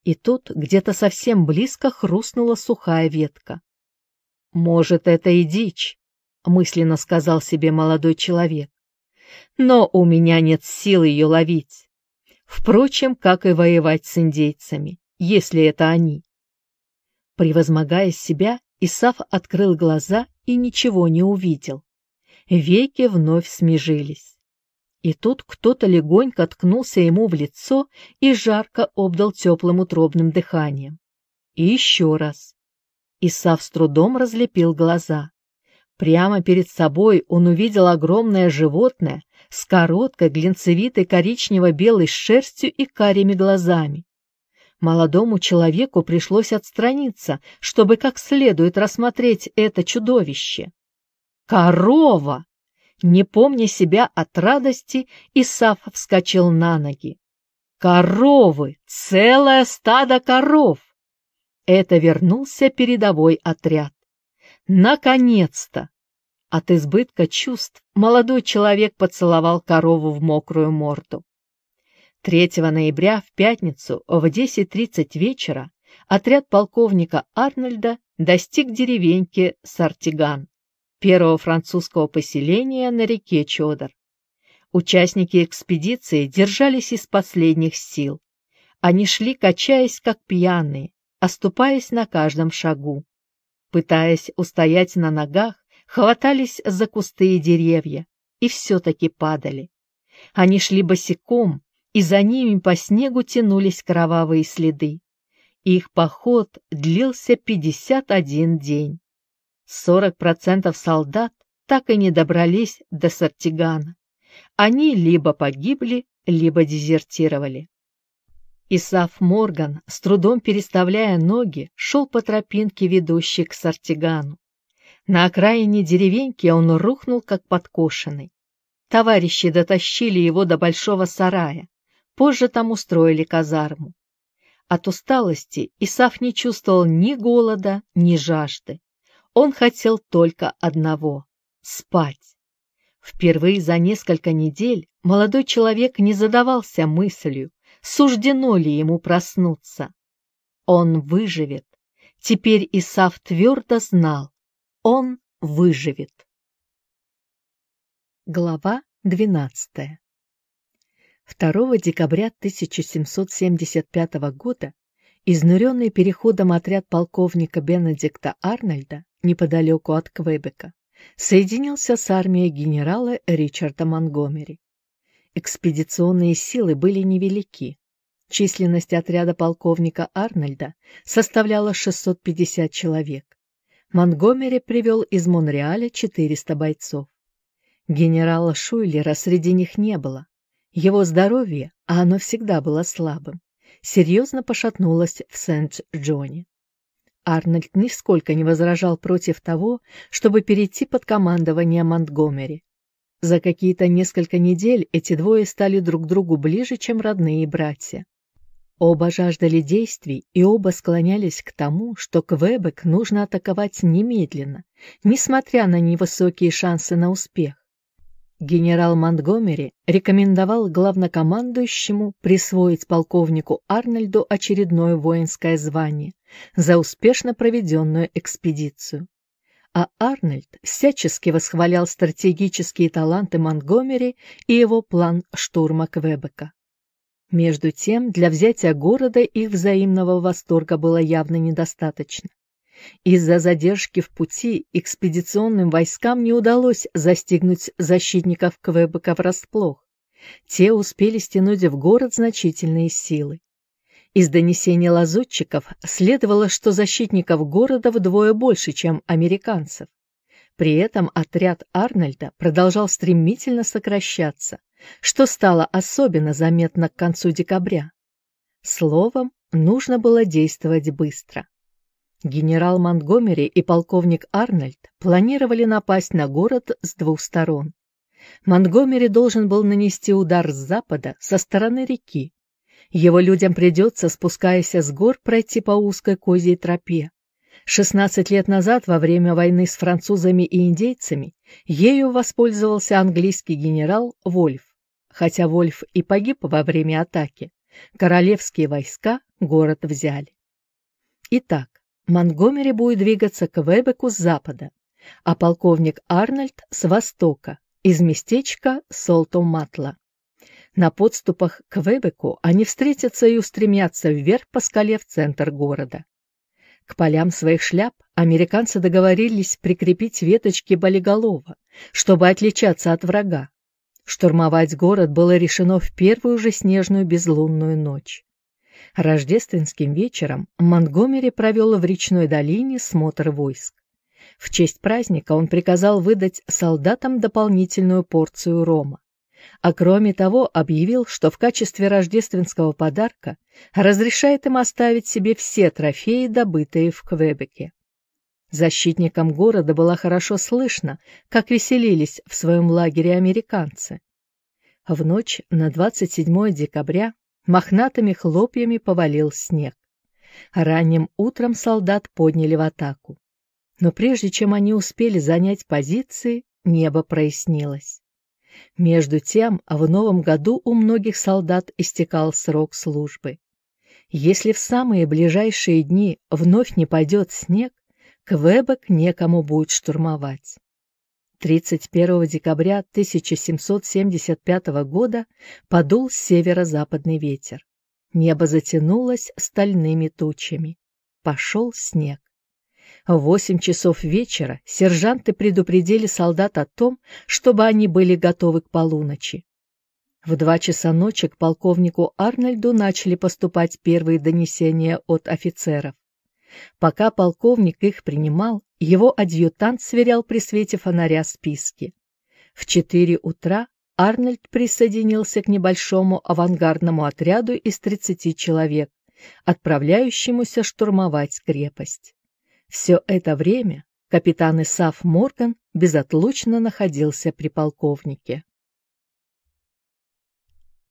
И тут где-то совсем близко хрустнула сухая ветка. «Может, это и дичь», — мысленно сказал себе молодой человек. «Но у меня нет сил ее ловить. Впрочем, как и воевать с индейцами, если это они». Превозмогая себя, Исаф открыл глаза и ничего не увидел. Веки вновь смежились. И тут кто-то легонько ткнулся ему в лицо и жарко обдал теплым утробным дыханием. И еще раз. Исав с трудом разлепил глаза. Прямо перед собой он увидел огромное животное с короткой глинцевитой коричнево-белой шерстью и карими глазами. Молодому человеку пришлось отстраниться, чтобы как следует рассмотреть это чудовище. Корова! Не помня себя от радости, Исаф вскочил на ноги. Коровы! Целое стадо коров! Это вернулся передовой отряд. Наконец-то! От избытка чувств молодой человек поцеловал корову в мокрую морду. 3 ноября в пятницу в 10.30 вечера отряд полковника Арнольда достиг деревеньки Сартиган первого французского поселения на реке Чодор. Участники экспедиции держались из последних сил. Они шли, качаясь, как пьяные, оступаясь на каждом шагу. Пытаясь устоять на ногах, хватались за кусты и деревья и все-таки падали. Они шли босиком, и за ними по снегу тянулись кровавые следы. Их поход длился 51 день. 40% солдат так и не добрались до Сартигана. Они либо погибли, либо дезертировали. Исаф Морган, с трудом переставляя ноги, шел по тропинке, ведущей к Сартигану. На окраине деревеньки он рухнул, как подкошенный. Товарищи дотащили его до большого сарая. Позже там устроили казарму. От усталости Исаф не чувствовал ни голода, ни жажды. Он хотел только одного — спать. Впервые за несколько недель молодой человек не задавался мыслью, суждено ли ему проснуться. Он выживет. Теперь Исав твердо знал, он выживет. Глава 12 2 декабря 1775 года изнуренный переходом отряд полковника Бенедикта Арнольда неподалеку от Квебека, соединился с армией генерала Ричарда Монгомери. Экспедиционные силы были невелики. Численность отряда полковника Арнольда составляла 650 человек. Монгомери привел из Монреаля 400 бойцов. Генерала Шуйлера среди них не было. Его здоровье, а оно всегда было слабым, серьезно пошатнулось в Сент-Джоне. Арнольд нисколько не возражал против того, чтобы перейти под командование Монтгомери. За какие-то несколько недель эти двое стали друг другу ближе, чем родные братья. Оба жаждали действий, и оба склонялись к тому, что Квебек нужно атаковать немедленно, несмотря на невысокие шансы на успех. Генерал Монтгомери рекомендовал главнокомандующему присвоить полковнику Арнольду очередное воинское звание за успешно проведенную экспедицию. А Арнольд всячески восхвалял стратегические таланты Монтгомери и его план штурма Квебека. Между тем, для взятия города их взаимного восторга было явно недостаточно. Из-за задержки в пути экспедиционным войскам не удалось застигнуть защитников Квебека врасплох. Те успели стянуть в город значительные силы. Из донесений лазутчиков следовало, что защитников города вдвое больше, чем американцев. При этом отряд Арнольда продолжал стремительно сокращаться, что стало особенно заметно к концу декабря. Словом, нужно было действовать быстро. Генерал Монтгомери и полковник Арнольд планировали напасть на город с двух сторон. Монтгомери должен был нанести удар с запада, со стороны реки. Его людям придется, спускаясь с гор, пройти по узкой козьей тропе. 16 лет назад, во время войны с французами и индейцами, ею воспользовался английский генерал Вольф. Хотя Вольф и погиб во время атаки, королевские войска город взяли. Итак, Монгомери будет двигаться к Вебеку с запада, а полковник Арнольд с востока, из местечка Солтоматла. На подступах к Вебеку они встретятся и устремятся вверх по скале в центр города. К полям своих шляп американцы договорились прикрепить веточки болиголова, чтобы отличаться от врага. Штурмовать город было решено в первую же снежную безлунную ночь. Рождественским вечером Монгомери провел в речной долине смотр войск. В честь праздника он приказал выдать солдатам дополнительную порцию рома. А кроме того объявил, что в качестве рождественского подарка разрешает им оставить себе все трофеи, добытые в Квебеке. Защитникам города было хорошо слышно, как веселились в своем лагере американцы. В ночь на 27 декабря мохнатыми хлопьями повалил снег. Ранним утром солдат подняли в атаку. Но прежде чем они успели занять позиции, небо прояснилось. Между тем, в новом году у многих солдат истекал срок службы. Если в самые ближайшие дни вновь не пойдет снег, Квебек некому будет штурмовать. 31 декабря 1775 года подул северо-западный ветер. Небо затянулось стальными тучами. Пошел снег. В восемь часов вечера сержанты предупредили солдат о том, чтобы они были готовы к полуночи. В два часа ночи к полковнику Арнольду начали поступать первые донесения от офицеров. Пока полковник их принимал, его адъютант сверял при свете фонаря списки. В четыре утра Арнольд присоединился к небольшому авангардному отряду из 30 человек, отправляющемуся штурмовать крепость. Все это время капитан Исаф Морган безотлучно находился при полковнике.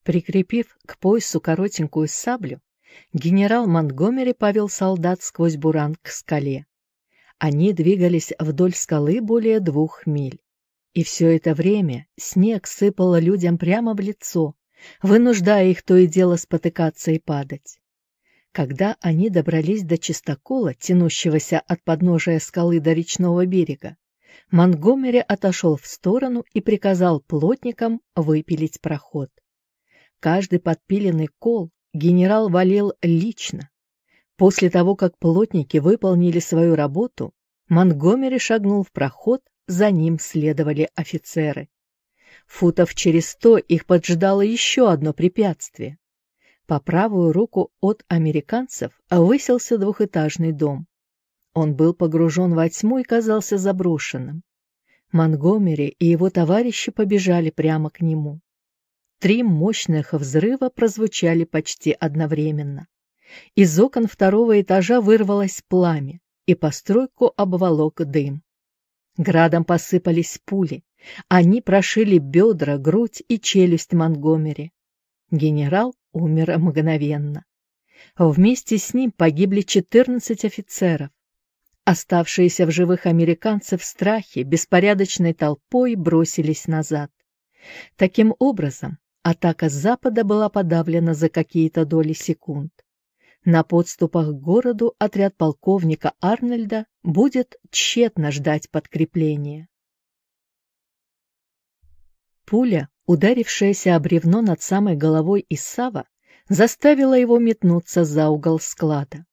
Прикрепив к поясу коротенькую саблю, генерал Монтгомери повел солдат сквозь буран к скале. Они двигались вдоль скалы более двух миль. И все это время снег сыпал людям прямо в лицо, вынуждая их то и дело спотыкаться и падать. Когда они добрались до чистокола, тянущегося от подножия скалы до речного берега, Монгомери отошел в сторону и приказал плотникам выпилить проход. Каждый подпиленный кол генерал валил лично. После того, как плотники выполнили свою работу, Монгомери шагнул в проход, за ним следовали офицеры. Футов через сто их поджидало еще одно препятствие. По правую руку от американцев высился двухэтажный дом. Он был погружен во тьму и казался заброшенным. Монгомери и его товарищи побежали прямо к нему. Три мощных взрыва прозвучали почти одновременно. Из окон второго этажа вырвалось пламя, и постройку обволок дым. Градом посыпались пули. Они прошили бедра, грудь и челюсть Монгомери. Генерал умер мгновенно. Вместе с ним погибли 14 офицеров. Оставшиеся в живых американцы в страхе беспорядочной толпой бросились назад. Таким образом, атака с запада была подавлена за какие-то доли секунд. На подступах к городу отряд полковника Арнольда будет тщетно ждать подкрепления. Пуля, ударившаяся о бревно над самой головой Исава, заставила его метнуться за угол склада.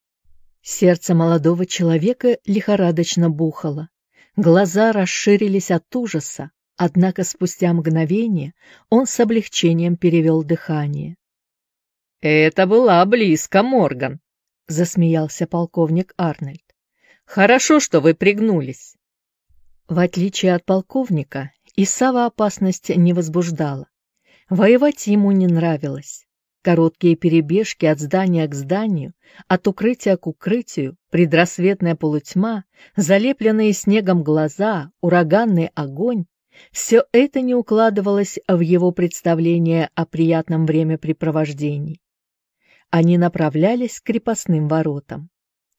Сердце молодого человека лихорадочно бухало. Глаза расширились от ужаса, однако спустя мгновение он с облегчением перевел дыхание. «Это была близко, Морган», — засмеялся полковник Арнольд. «Хорошо, что вы пригнулись». В отличие от полковника, Исава опасность не возбуждала. Воевать ему не нравилось. Короткие перебежки от здания к зданию, от укрытия к укрытию, предрассветная полутьма, залепленные снегом глаза, ураганный огонь — все это не укладывалось в его представление о приятном времяпрепровождении они направлялись к крепостным воротам.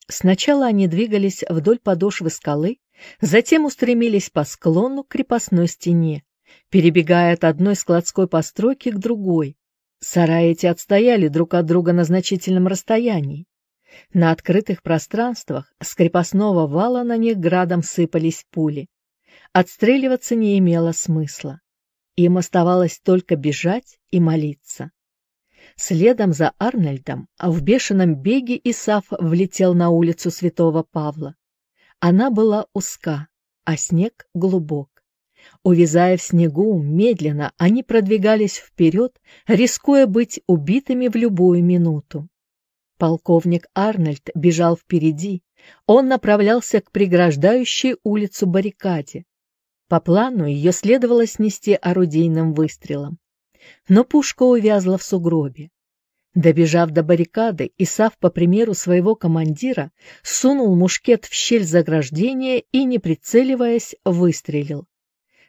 Сначала они двигались вдоль подошвы скалы, затем устремились по склону к крепостной стене, перебегая от одной складской постройки к другой, Сараи эти отстояли друг от друга на значительном расстоянии. На открытых пространствах с крепостного вала на них градом сыпались пули. Отстреливаться не имело смысла. Им оставалось только бежать и молиться. Следом за Арнольдом в бешеном беге Исаф влетел на улицу Святого Павла. Она была узка, а снег глубок. Увязая в снегу, медленно они продвигались вперед, рискуя быть убитыми в любую минуту. Полковник Арнольд бежал впереди, он направлялся к преграждающей улицу баррикаде. По плану ее следовало снести орудийным выстрелом. Но пушка увязла в сугробе. Добежав до баррикады, Исав, по примеру своего командира, сунул мушкет в щель заграждения и, не прицеливаясь, выстрелил.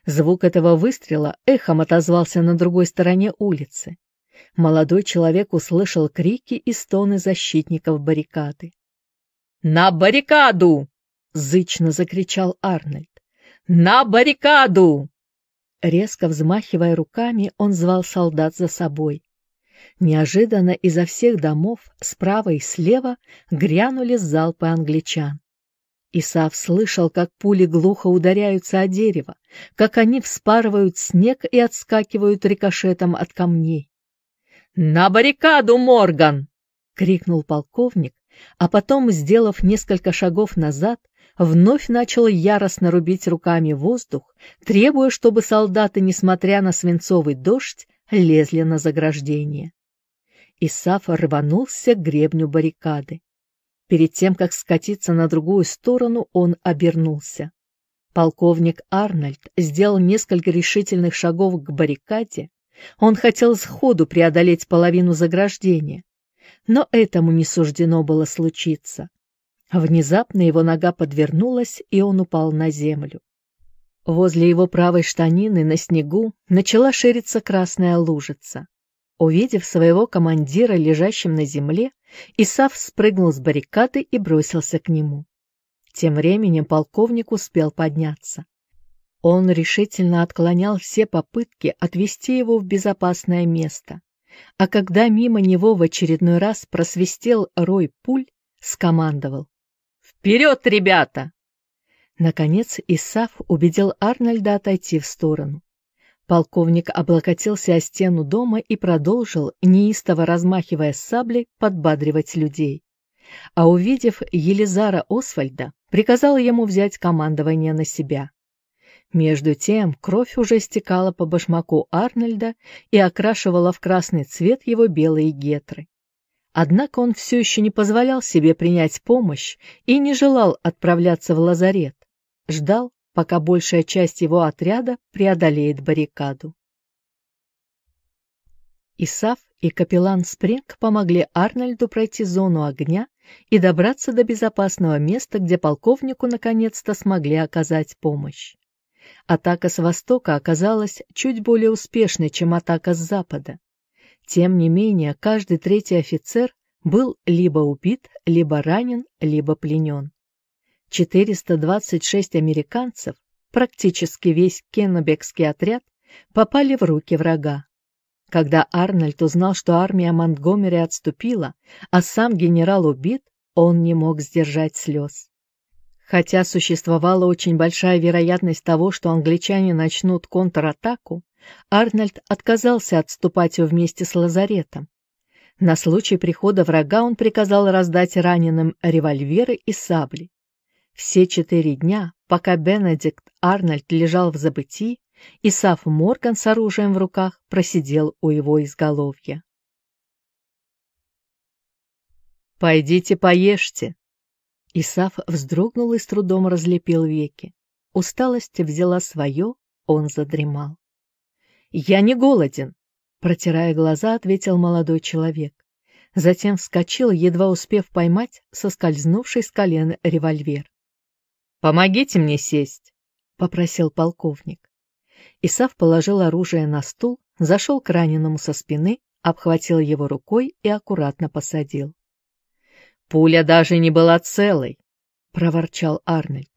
Звук этого выстрела эхом отозвался на другой стороне улицы. Молодой человек услышал крики и стоны защитников баррикады. «На баррикаду!» — зычно закричал Арнольд. «На баррикаду!» Резко взмахивая руками, он звал солдат за собой. Неожиданно изо всех домов, справа и слева, грянули залпы англичан. Исаав слышал, как пули глухо ударяются о дерево, как они вспарывают снег и отскакивают рикошетом от камней. «На баррикаду, Морган!» — крикнул полковник, а потом, сделав несколько шагов назад, вновь начал яростно рубить руками воздух, требуя, чтобы солдаты, несмотря на свинцовый дождь, лезли на заграждение. Исаф рванулся к гребню баррикады. Перед тем, как скатиться на другую сторону, он обернулся. Полковник Арнольд сделал несколько решительных шагов к баррикаде. Он хотел сходу преодолеть половину заграждения, но этому не суждено было случиться. Внезапно его нога подвернулась, и он упал на землю. Возле его правой штанины на снегу начала шириться красная лужица. Увидев своего командира, лежащим на земле, Исав спрыгнул с баррикады и бросился к нему. Тем временем полковник успел подняться. Он решительно отклонял все попытки отвести его в безопасное место, а когда мимо него в очередной раз просвистел рой пуль, скомандовал «Вперед, ребята!» Наконец Исаф убедил Арнольда отойти в сторону. Полковник облокотился о стену дома и продолжил, неистово размахивая саблей, подбадривать людей. А увидев Елизара Освальда, приказал ему взять командование на себя. Между тем кровь уже стекала по башмаку Арнольда и окрашивала в красный цвет его белые гетры. Однако он все еще не позволял себе принять помощь и не желал отправляться в лазарет. Ждал, пока большая часть его отряда преодолеет баррикаду. Исаф и капеллан Спринг помогли Арнольду пройти зону огня и добраться до безопасного места, где полковнику наконец-то смогли оказать помощь. Атака с востока оказалась чуть более успешной, чем атака с запада. Тем не менее, каждый третий офицер был либо убит, либо ранен, либо пленен. 426 американцев, практически весь кеннебекский отряд, попали в руки врага. Когда Арнольд узнал, что армия Монтгомери отступила, а сам генерал убит, он не мог сдержать слез. Хотя существовала очень большая вероятность того, что англичане начнут контратаку, Арнольд отказался отступать вместе с лазаретом. На случай прихода врага он приказал раздать раненым револьверы и сабли. Все четыре дня, пока Бенедикт Арнольд лежал в забытии, Исаф Морган с оружием в руках просидел у его изголовья. «Пойдите поешьте!» Исаф вздрогнул и с трудом разлепил веки. Усталость взяла свое, он задремал. «Я не голоден», — протирая глаза, ответил молодой человек. Затем вскочил, едва успев поймать соскользнувший с колен револьвер. «Помогите мне сесть», — попросил полковник. Исав положил оружие на стул, зашел к раненому со спины, обхватил его рукой и аккуратно посадил. «Пуля даже не была целой», — проворчал Арнольд.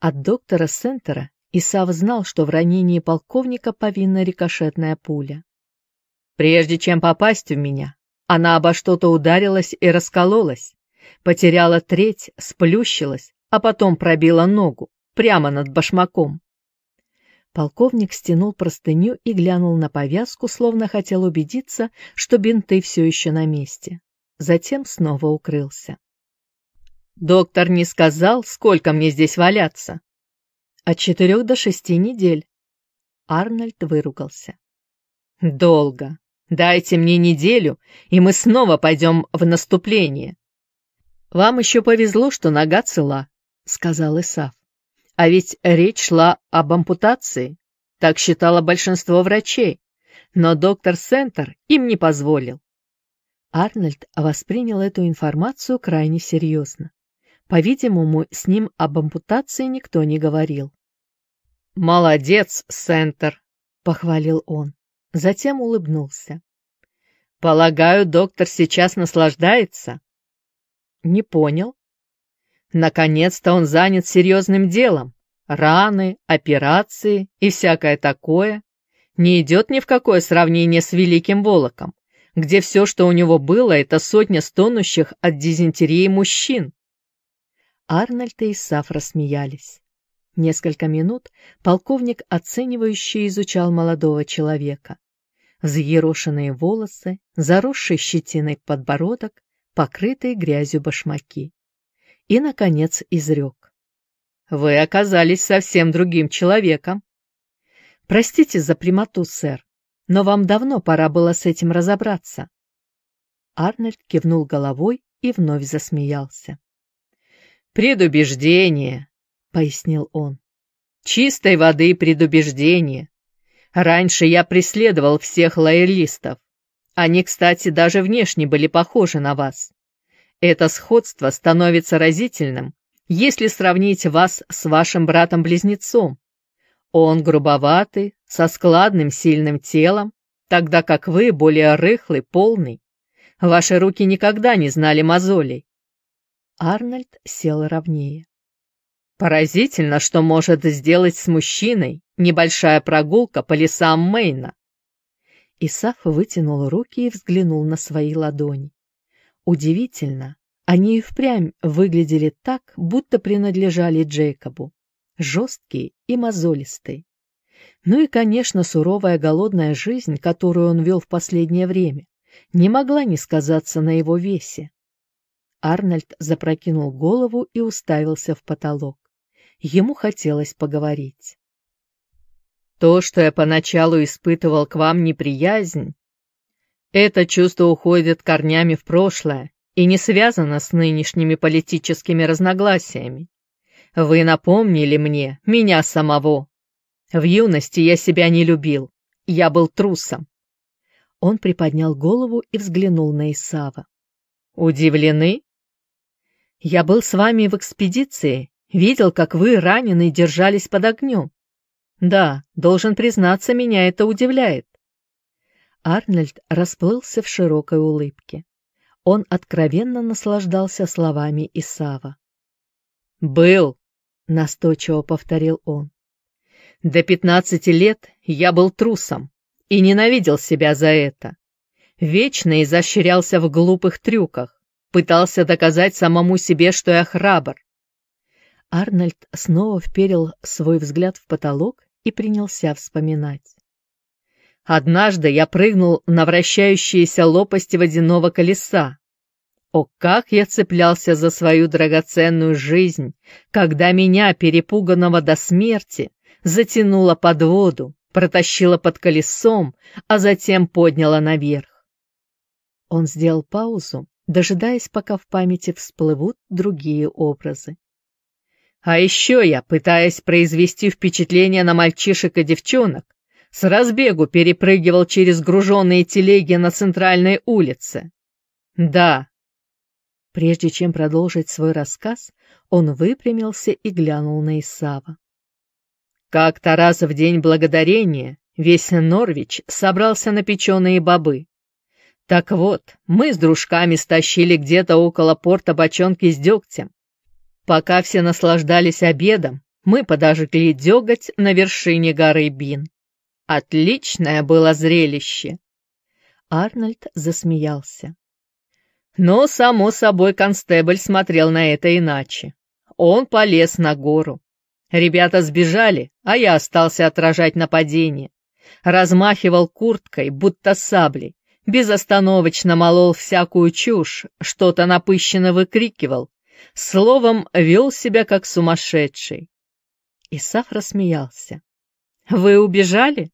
От доктора Сентера Исав знал, что в ранении полковника повинна рикошетная пуля. Прежде чем попасть в меня, она обо что-то ударилась и раскололась, потеряла треть, сплющилась, а потом пробила ногу, прямо над башмаком. Полковник стянул простыню и глянул на повязку, словно хотел убедиться, что бинты все еще на месте. Затем снова укрылся. «Доктор не сказал, сколько мне здесь валяться?» «От четырех до шести недель». Арнольд выругался. «Долго. Дайте мне неделю, и мы снова пойдем в наступление». «Вам еще повезло, что нога цела», — сказал Исаф. А ведь речь шла об ампутации, так считало большинство врачей, но доктор Сентер им не позволил. Арнольд воспринял эту информацию крайне серьезно. По-видимому, с ним об ампутации никто не говорил. «Молодец, Сентер!» — похвалил он. Затем улыбнулся. «Полагаю, доктор сейчас наслаждается?» «Не понял», Наконец-то он занят серьезным делом. Раны, операции и всякое такое. Не идет ни в какое сравнение с Великим Волоком, где все, что у него было, это сотня стонущих от дизентерии мужчин. Арнольд и Исаф рассмеялись. Несколько минут полковник оценивающе изучал молодого человека. Взъерошенные волосы, заросший щетиной подбородок, покрытые грязью башмаки и, наконец, изрек. «Вы оказались совсем другим человеком». «Простите за прямоту, сэр, но вам давно пора было с этим разобраться». Арнольд кивнул головой и вновь засмеялся. «Предубеждение», — пояснил он. «Чистой воды предубеждение. Раньше я преследовал всех лоялистов. Они, кстати, даже внешне были похожи на вас. Это сходство становится разительным, если сравнить вас с вашим братом-близнецом. Он грубоватый, со складным сильным телом, тогда как вы более рыхлый, полный. Ваши руки никогда не знали мозолей. Арнольд сел ровнее. Поразительно, что может сделать с мужчиной небольшая прогулка по лесам Мейна. Исаф вытянул руки и взглянул на свои ладони. Удивительно, они и впрямь выглядели так, будто принадлежали Джейкобу. Жесткие и мозолистые. Ну и, конечно, суровая голодная жизнь, которую он вел в последнее время, не могла не сказаться на его весе. Арнольд запрокинул голову и уставился в потолок. Ему хотелось поговорить. «То, что я поначалу испытывал к вам неприязнь, это чувство уходит корнями в прошлое и не связано с нынешними политическими разногласиями. Вы напомнили мне, меня самого. В юности я себя не любил, я был трусом. Он приподнял голову и взглянул на Исава. Удивлены? Я был с вами в экспедиции, видел, как вы, раненые, держались под огнем. Да, должен признаться, меня это удивляет. Арнольд расплылся в широкой улыбке. Он откровенно наслаждался словами Исава. «Был», — настойчиво повторил он. «До пятнадцати лет я был трусом и ненавидел себя за это. Вечно изощрялся в глупых трюках, пытался доказать самому себе, что я храбр. Арнольд снова вперил свой взгляд в потолок и принялся вспоминать. Однажды я прыгнул на вращающиеся лопасти водяного колеса. О, как я цеплялся за свою драгоценную жизнь, когда меня, перепуганного до смерти, затянуло под воду, протащило под колесом, а затем подняло наверх. Он сделал паузу, дожидаясь, пока в памяти всплывут другие образы. А еще я, пытаясь произвести впечатление на мальчишек и девчонок, с разбегу перепрыгивал через груженные телеги на центральной улице. Да. Прежде чем продолжить свой рассказ, он выпрямился и глянул на Исава. Как-то раз в день благодарения весь Норвич собрался на печеные бобы. Так вот, мы с дружками стащили где-то около порта бочонки с дегтем. Пока все наслаждались обедом, мы подожгли деготь на вершине горы Бин. Отличное было зрелище. Арнольд засмеялся. Но, само собой, констебль смотрел на это иначе. Он полез на гору. Ребята сбежали, а я остался отражать нападение. Размахивал курткой, будто саблей, безостановочно молол всякую чушь, что-то напыщенно выкрикивал. Словом, вел себя как сумасшедший. Исаф рассмеялся. «Вы убежали?»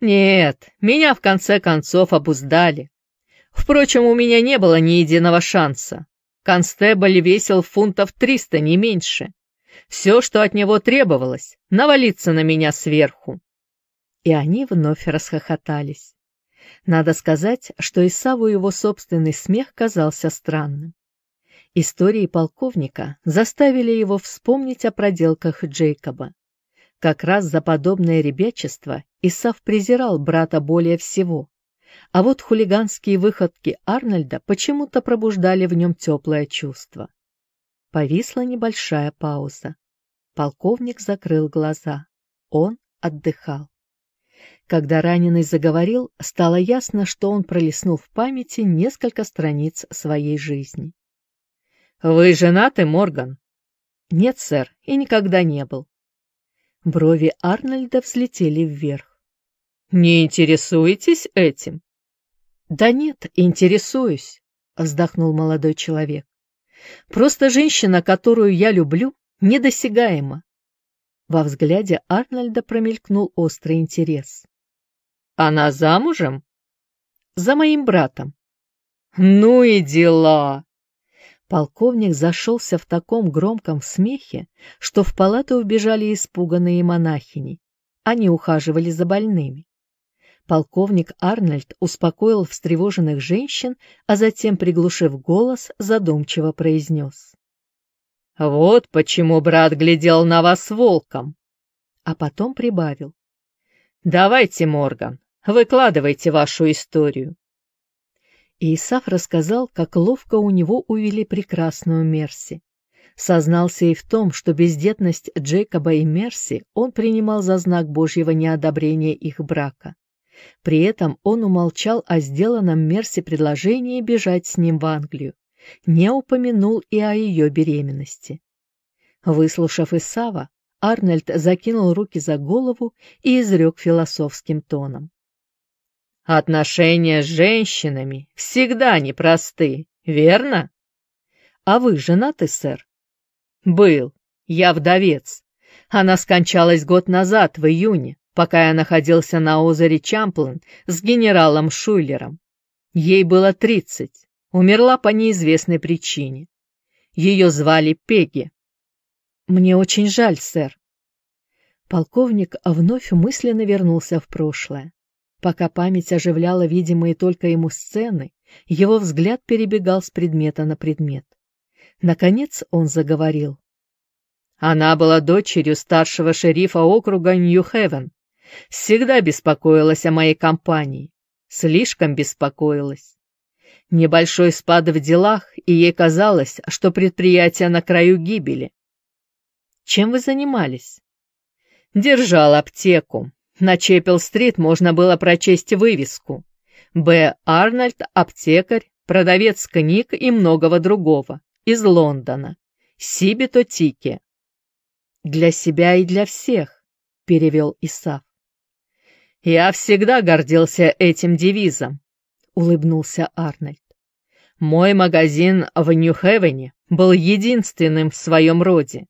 «Нет, меня в конце концов обуздали. Впрочем, у меня не было ни единого шанса. Констебль весил фунтов триста, не меньше. Все, что от него требовалось, навалиться на меня сверху. И они вновь расхохотались. Надо сказать, что Исаву его собственный смех казался странным. Истории полковника заставили его вспомнить о проделках Джейкоба. Как раз за подобное ребячество Исав презирал брата более всего, а вот хулиганские выходки Арнольда почему-то пробуждали в нем теплое чувство. Повисла небольшая пауза. Полковник закрыл глаза. Он отдыхал. Когда раненый заговорил, стало ясно, что он пролистнул в памяти несколько страниц своей жизни. «Вы женаты, Морган?» «Нет, сэр, и никогда не был». Брови Арнольда взлетели вверх. «Не интересуетесь этим?» «Да нет, интересуюсь», — вздохнул молодой человек. «Просто женщина, которую я люблю, недосягаема». Во взгляде Арнольда промелькнул острый интерес. «Она замужем?» «За моим братом». «Ну и дела!» Полковник зашелся в таком громком смехе, что в палату убежали испуганные монахини. Они ухаживали за больными. Полковник Арнольд успокоил встревоженных женщин, а затем, приглушив голос, задумчиво произнес. «Вот почему брат глядел на вас волком!» А потом прибавил. «Давайте, Морган, выкладывайте вашу историю. Исаф рассказал, как ловко у него увели прекрасную Мерси. Сознался и в том, что бездетность Джейкоба и Мерси он принимал за знак Божьего неодобрения их брака. При этом он умолчал о сделанном Мерси предложении бежать с ним в Англию, не упомянул и о ее беременности. Выслушав Исава, Арнольд закинул руки за голову и изрек философским тоном. Отношения с женщинами всегда непросты, верно? А вы женаты, сэр? Был. Я вдовец. Она скончалась год назад, в июне, пока я находился на озере Чамплин с генералом Шуйлером. Ей было тридцать. Умерла по неизвестной причине. Ее звали Пегги. Мне очень жаль, сэр. Полковник вновь мысленно вернулся в прошлое. Пока память оживляла видимые только ему сцены, его взгляд перебегал с предмета на предмет. Наконец он заговорил. Она была дочерью старшего шерифа округа Нью-Хевен. Всегда беспокоилась о моей компании. Слишком беспокоилась. Небольшой спад в делах, и ей казалось, что предприятие на краю гибели. Чем вы занимались? Держал аптеку, на Чеппел-стрит можно было прочесть вывеску. Б. Арнольд, аптекарь, продавец книг и многого другого. Из Лондона. Сибито Тики. «Для себя и для всех», — перевел Исаф. «Я всегда гордился этим девизом», — улыбнулся Арнольд. «Мой магазин в Нью-Хевене был единственным в своем роде.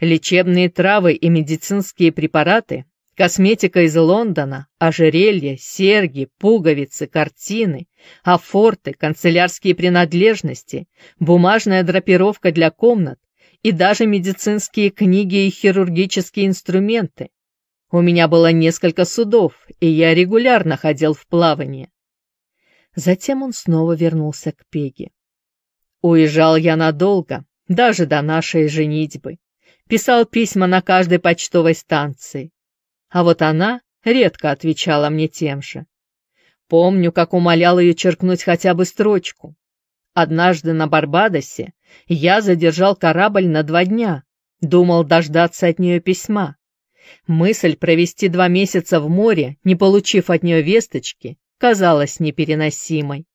Лечебные травы и медицинские препараты Косметика из Лондона, ожерелья, серьги, пуговицы, картины, афорты, канцелярские принадлежности, бумажная драпировка для комнат и даже медицинские книги и хирургические инструменты. У меня было несколько судов, и я регулярно ходил в плавание. Затем он снова вернулся к Пеге. Уезжал я надолго, даже до нашей женитьбы. Писал письма на каждой почтовой станции, а вот она редко отвечала мне тем же. Помню, как умолял ее черкнуть хотя бы строчку. Однажды на Барбадосе я задержал корабль на два дня, думал дождаться от нее письма. Мысль провести два месяца в море, не получив от нее весточки, казалась непереносимой.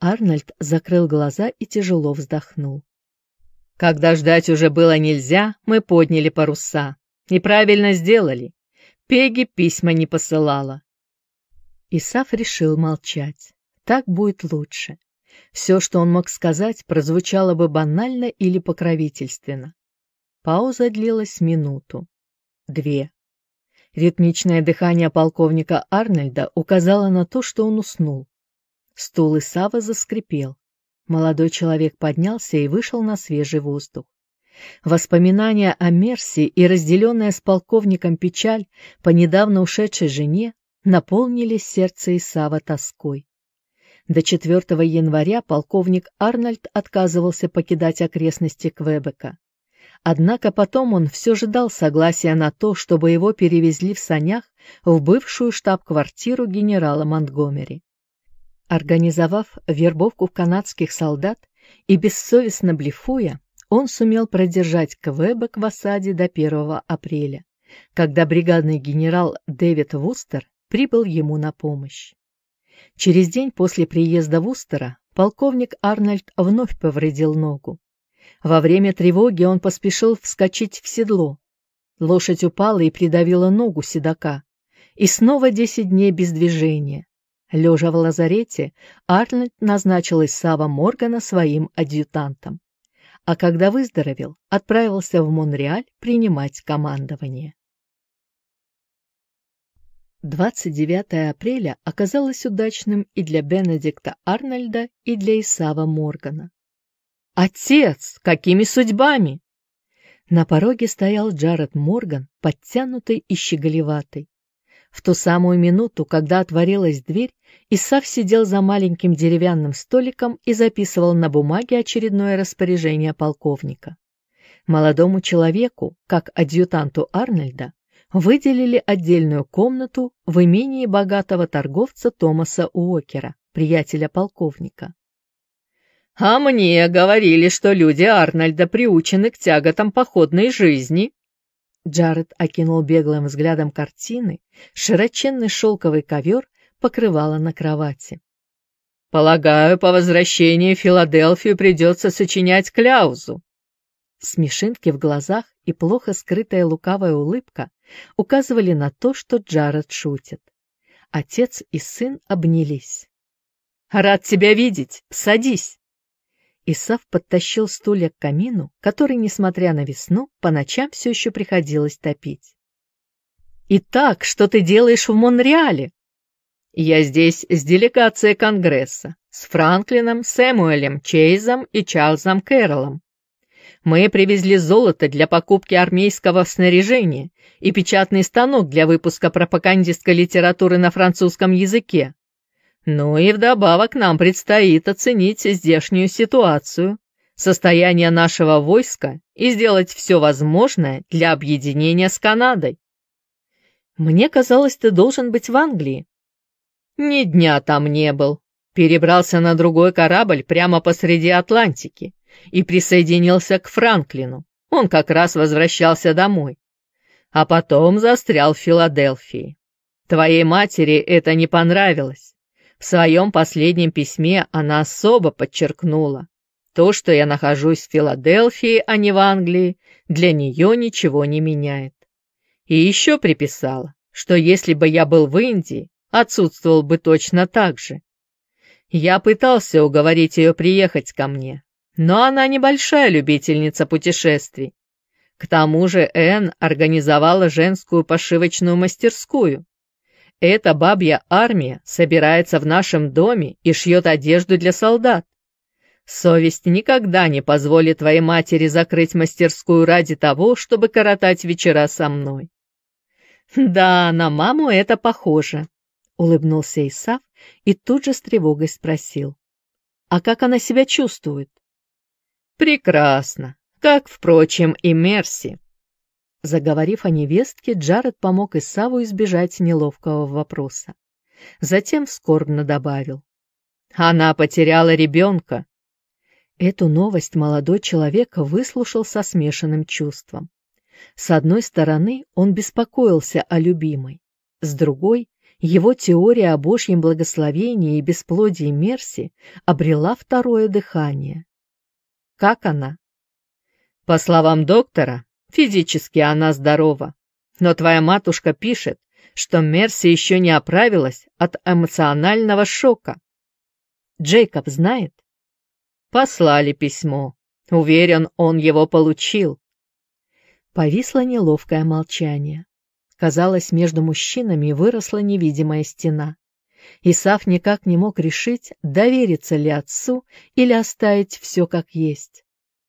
Арнольд закрыл глаза и тяжело вздохнул. Когда ждать уже было нельзя, мы подняли паруса. Неправильно сделали. Пеги письма не посылала. Исаф решил молчать. Так будет лучше. Все, что он мог сказать, прозвучало бы банально или покровительственно. Пауза длилась минуту. Две. Ритмичное дыхание полковника Арнольда указало на то, что он уснул. Стул Исава заскрипел. Молодой человек поднялся и вышел на свежий воздух. Воспоминания о Мерси и разделенная с полковником печаль по недавно ушедшей жене наполнили сердце Исава тоской. До 4 января полковник Арнольд отказывался покидать окрестности Квебека. Однако потом он все же дал согласие на то, чтобы его перевезли в санях в бывшую штаб-квартиру генерала Монтгомери. Организовав вербовку канадских солдат и бессовестно блефуя, он сумел продержать Квебек в осаде до 1 апреля, когда бригадный генерал Дэвид Вустер прибыл ему на помощь. Через день после приезда Вустера полковник Арнольд вновь повредил ногу. Во время тревоги он поспешил вскочить в седло. Лошадь упала и придавила ногу седока. И снова десять дней без движения. Лежа в лазарете, Арнольд назначил Исава Моргана своим адъютантом. А когда выздоровел, отправился в Монреаль принимать командование. 29 апреля оказалось удачным и для Бенедикта Арнольда, и для Исава Моргана. «Отец, какими судьбами?» На пороге стоял Джаред Морган, подтянутый и щеголеватый. В ту самую минуту, когда отворилась дверь, Исав сидел за маленьким деревянным столиком и записывал на бумаге очередное распоряжение полковника. Молодому человеку, как адъютанту Арнольда, выделили отдельную комнату в имении богатого торговца Томаса Уокера, приятеля полковника. «А мне говорили, что люди Арнольда приучены к тяготам походной жизни». Джаред окинул беглым взглядом картины, широченный шелковый ковер покрывала на кровати. «Полагаю, по возвращении в Филадельфию придется сочинять кляузу». Смешинки в глазах и плохо скрытая лукавая улыбка указывали на то, что Джаред шутит. Отец и сын обнялись. «Рад тебя видеть! Садись!» Исав подтащил стулья к камину, который, несмотря на весну, по ночам все еще приходилось топить. «Итак, что ты делаешь в Монреале?» «Я здесь с делегацией Конгресса, с Франклином, Сэмуэлем Чейзом и Чарльзом Кэрролом. Мы привезли золото для покупки армейского снаряжения и печатный станок для выпуска пропагандистской литературы на французском языке. Ну и вдобавок нам предстоит оценить здешнюю ситуацию, состояние нашего войска и сделать все возможное для объединения с Канадой. Мне казалось, ты должен быть в Англии. Ни дня там не был. Перебрался на другой корабль прямо посреди Атлантики и присоединился к Франклину. Он как раз возвращался домой. А потом застрял в Филадельфии. Твоей матери это не понравилось. В своем последнем письме она особо подчеркнула, то, что я нахожусь в Филадельфии, а не в Англии, для нее ничего не меняет. И еще приписала, что если бы я был в Индии, отсутствовал бы точно так же. Я пытался уговорить ее приехать ко мне, но она небольшая любительница путешествий. К тому же Энн организовала женскую пошивочную мастерскую, эта бабья армия собирается в нашем доме и шьет одежду для солдат. Совесть никогда не позволит твоей матери закрыть мастерскую ради того, чтобы коротать вечера со мной. Да, на маму это похоже, улыбнулся Исав и тут же с тревогой спросил. А как она себя чувствует? Прекрасно, как, впрочем, и Мерси. Заговорив о невестке, Джаред помог Исаву избежать неловкого вопроса. Затем скорбно добавил. «Она потеряла ребенка». Эту новость молодой человек выслушал со смешанным чувством. С одной стороны, он беспокоился о любимой, с другой, Его теория о Божьем благословении и бесплодии Мерси обрела второе дыхание. Как она? По словам доктора, физически она здорова. Но твоя матушка пишет, что Мерси еще не оправилась от эмоционального шока. Джейкоб знает? Послали письмо. Уверен, он его получил. Повисло неловкое молчание. Казалось, между мужчинами выросла невидимая стена. Исаф никак не мог решить, довериться ли отцу или оставить все как есть.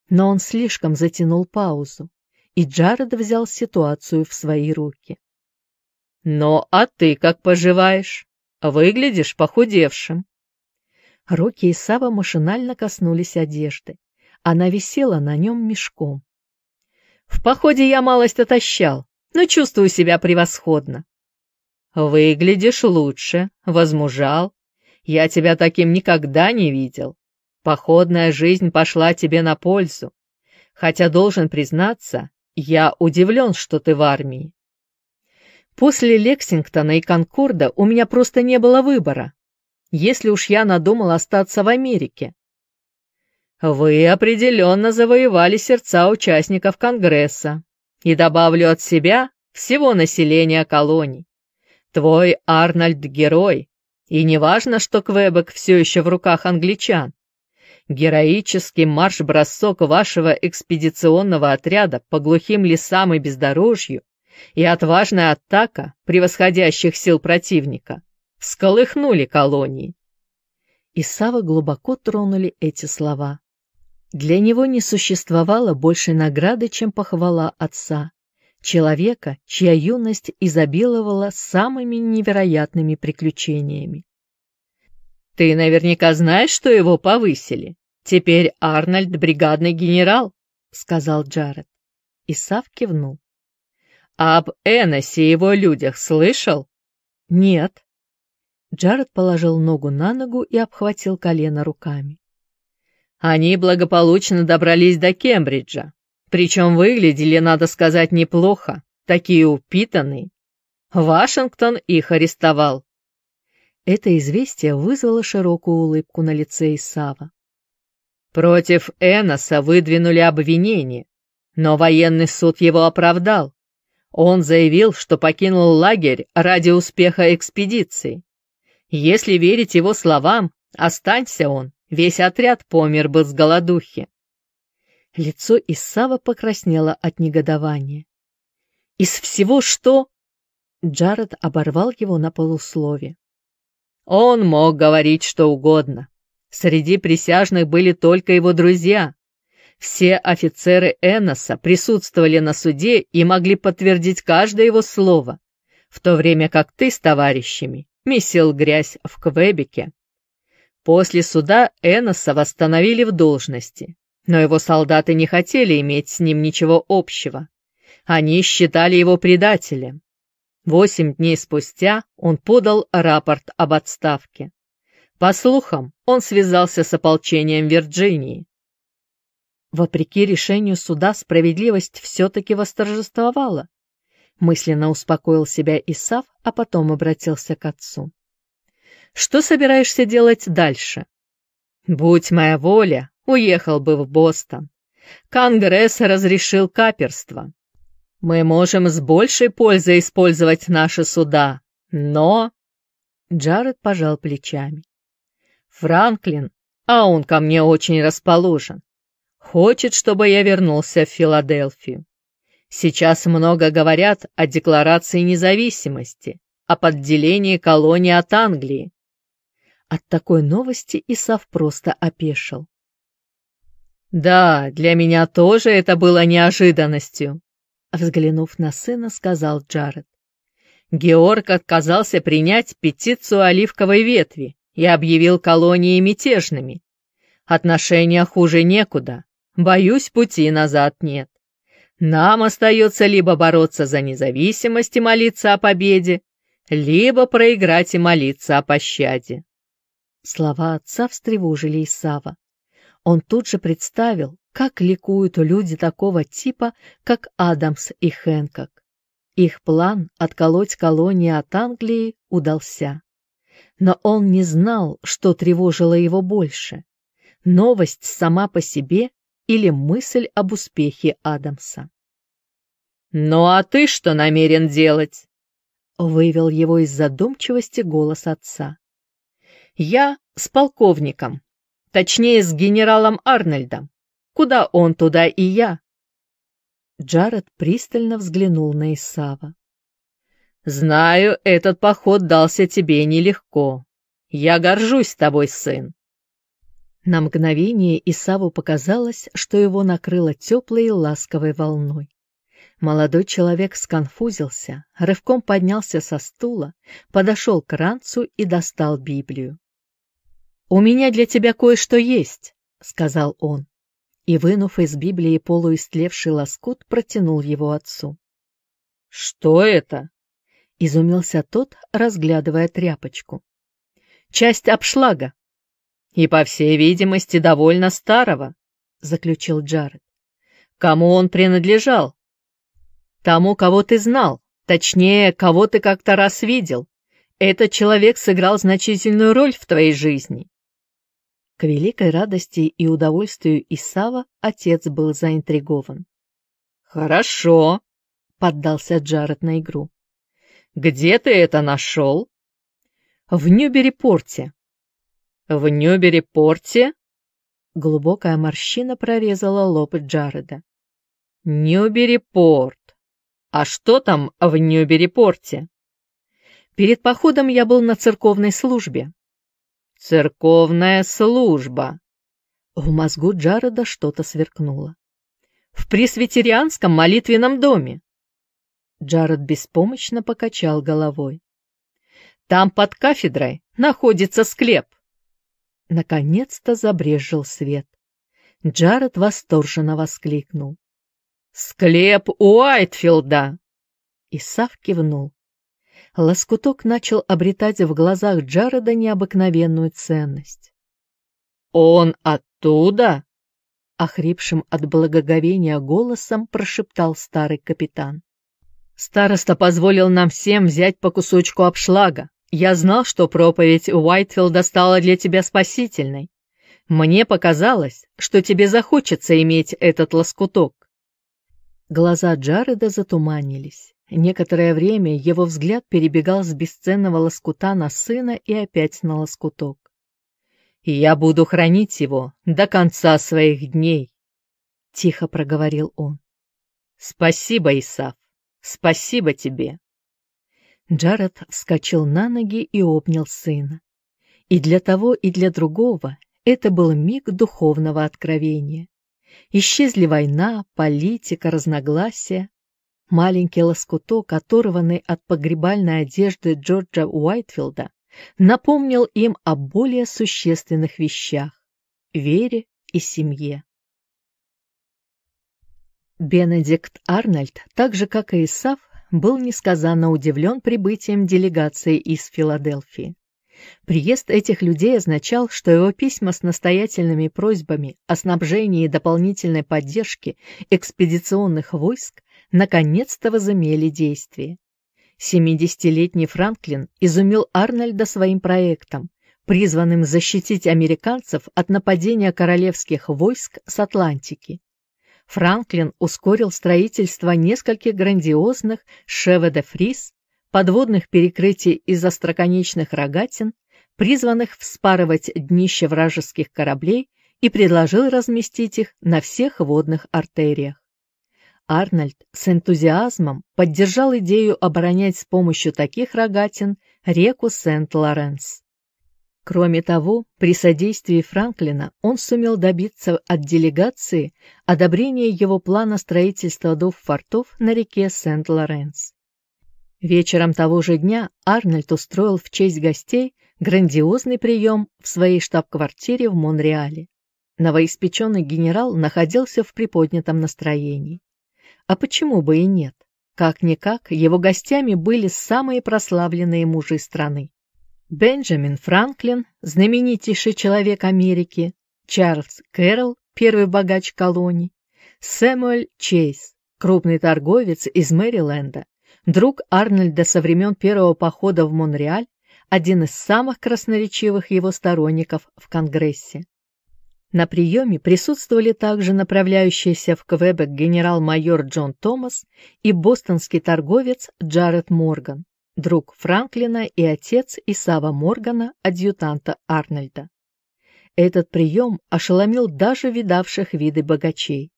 Но он слишком затянул паузу, и Джаред взял ситуацию в свои руки. «Ну, а ты как поживаешь? Выглядишь похудевшим». Руки Исава машинально коснулись одежды. Она висела на нем мешком. «В походе я малость отощал, но чувствую себя превосходно. Выглядишь лучше, возмужал. Я тебя таким никогда не видел. Походная жизнь пошла тебе на пользу. Хотя, должен признаться, я удивлен, что ты в армии. После Лексингтона и Конкорда у меня просто не было выбора, если уж я надумал остаться в Америке. Вы определенно завоевали сердца участников Конгресса, и добавлю от себя всего населения колоний. Твой Арнольд — герой, и не важно, что Квебек все еще в руках англичан. Героический марш-бросок вашего экспедиционного отряда по глухим лесам и бездорожью и отважная атака превосходящих сил противника всколыхнули колонии. Исава глубоко тронули эти слова. Для него не существовало большей награды, чем похвала отца, человека, чья юность изобиловала самыми невероятными приключениями. «Ты наверняка знаешь, что его повысили. Теперь Арнольд — бригадный генерал», — сказал Джаред. Исав кивнул. «Об Эносе и его людях слышал?» «Нет». Джаред положил ногу на ногу и обхватил колено руками. Они благополучно добрались до Кембриджа. Причем выглядели, надо сказать, неплохо, такие упитанные. Вашингтон их арестовал. Это известие вызвало широкую улыбку на лице Исава. Против Эноса выдвинули обвинение, но военный суд его оправдал. Он заявил, что покинул лагерь ради успеха экспедиции. Если верить его словам, останься он, Весь отряд помер бы с голодухи. Лицо Исава покраснело от негодования. «Из всего что?» Джаред оборвал его на полуслове. Он мог говорить что угодно. Среди присяжных были только его друзья. Все офицеры Эноса присутствовали на суде и могли подтвердить каждое его слово, в то время как ты с товарищами месил грязь в Квебеке. После суда Эноса восстановили в должности, но его солдаты не хотели иметь с ним ничего общего. Они считали его предателем. Восемь дней спустя он подал рапорт об отставке. По слухам, он связался с ополчением Вирджинии. Вопреки решению суда справедливость все-таки восторжествовала. Мысленно успокоил себя Исав, а потом обратился к отцу. Что собираешься делать дальше? Будь моя воля, уехал бы в Бостон. Конгресс разрешил каперство. Мы можем с большей пользой использовать наши суда, но...» Джаред пожал плечами. «Франклин, а он ко мне очень расположен, хочет, чтобы я вернулся в Филадельфию. Сейчас много говорят о Декларации независимости, о подделении колонии от Англии. От такой новости Исав просто опешил. «Да, для меня тоже это было неожиданностью», — взглянув на сына, сказал Джаред. Георг отказался принять петицию оливковой ветви и объявил колонии мятежными. Отношения хуже некуда. Боюсь, пути назад нет. Нам остается либо бороться за независимость и молиться о победе, либо проиграть и молиться о пощаде. Слова отца встревожили Исава. Он тут же представил, как ликуют люди такого типа, как Адамс и Хэнкок. Их план отколоть колонии от Англии удался. Но он не знал, что тревожило его больше – новость сама по себе или мысль об успехе Адамса. «Ну а ты что намерен делать?» — вывел его из задумчивости голос отца. «Я с полковником, точнее, с генералом Арнольдом. Куда он, туда и я». Джаред пристально взглянул на Исава. «Знаю, этот поход дался тебе нелегко. Я горжусь тобой, сын. На мгновение Исаву показалось, что его накрыло теплой и ласковой волной. Молодой человек сконфузился, рывком поднялся со стула, подошел к ранцу и достал Библию. «У меня для тебя кое-что есть», — сказал он, и, вынув из Библии полуистлевший лоскут, протянул его отцу. «Что это?» — изумился тот, разглядывая тряпочку. «Часть обшлага», и, по всей видимости, довольно старого, — заключил Джаред. Кому он принадлежал? Тому, кого ты знал, точнее, кого ты как-то раз видел. Этот человек сыграл значительную роль в твоей жизни. К великой радости и удовольствию Исава отец был заинтригован. «Хорошо», — поддался Джаред на игру. «Где ты это нашел?» «В Ньюбери-порте», в Ньюбери-порте? Глубокая морщина прорезала лоб Джареда. Ньюбери-порт. А что там в Ньюбери-порте? Перед походом я был на церковной службе. Церковная служба. В мозгу Джареда что-то сверкнуло. В пресвитерианском молитвенном доме. Джаред беспомощно покачал головой. Там под кафедрой находится склеп. Наконец-то забрежил свет. Джаред восторженно воскликнул. «Склеп Уайтфилда!» Исав кивнул. Лоскуток начал обретать в глазах Джареда необыкновенную ценность. «Он оттуда?» Охрипшим от благоговения голосом прошептал старый капитан. «Староста позволил нам всем взять по кусочку обшлага. Я знал, что проповедь Уайтфилда стала для тебя спасительной. Мне показалось, что тебе захочется иметь этот лоскуток. Глаза Джареда затуманились. Некоторое время его взгляд перебегал с бесценного лоскута на сына и опять на лоскуток. «Я буду хранить его до конца своих дней», — тихо проговорил он. «Спасибо, Исаф, спасибо тебе». Джаред вскочил на ноги и обнял сына. И для того, и для другого это был миг духовного откровения. Исчезли война, политика, разногласия. Маленький лоскуток, оторванный от погребальной одежды Джорджа Уайтфилда, напомнил им о более существенных вещах — вере и семье. Бенедикт Арнольд, так же как и Исаф, был несказанно удивлен прибытием делегации из Филадельфии. Приезд этих людей означал, что его письма с настоятельными просьбами о снабжении и дополнительной поддержке экспедиционных войск наконец-то возымели действие. 70-летний Франклин изумил Арнольда своим проектом, призванным защитить американцев от нападения королевских войск с Атлантики. Франклин ускорил строительство нескольких грандиозных шеве де фриз, подводных перекрытий из остроконечных рогатин, призванных вспарывать днище вражеских кораблей, и предложил разместить их на всех водных артериях. Арнольд с энтузиазмом поддержал идею оборонять с помощью таких рогатин реку Сент-Лоренс. Кроме того, при содействии Франклина он сумел добиться от делегации одобрения его плана строительства двух фортов на реке Сент-Лоренс. Вечером того же дня Арнольд устроил в честь гостей грандиозный прием в своей штаб-квартире в Монреале. Новоиспеченный генерал находился в приподнятом настроении. А почему бы и нет? Как-никак, его гостями были самые прославленные мужи страны. Бенджамин Франклин, знаменитейший человек Америки, Чарльз Кэрролл, первый богач колоний, Сэмюэль Чейз, крупный торговец из Мэриленда, друг Арнольда со времен первого похода в Монреаль, один из самых красноречивых его сторонников в Конгрессе. На приеме присутствовали также направляющийся в Квебек генерал-майор Джон Томас и бостонский торговец Джаред Морган, друг Франклина и отец Исава Моргана, адъютанта Арнольда. Этот прием ошеломил даже видавших виды богачей,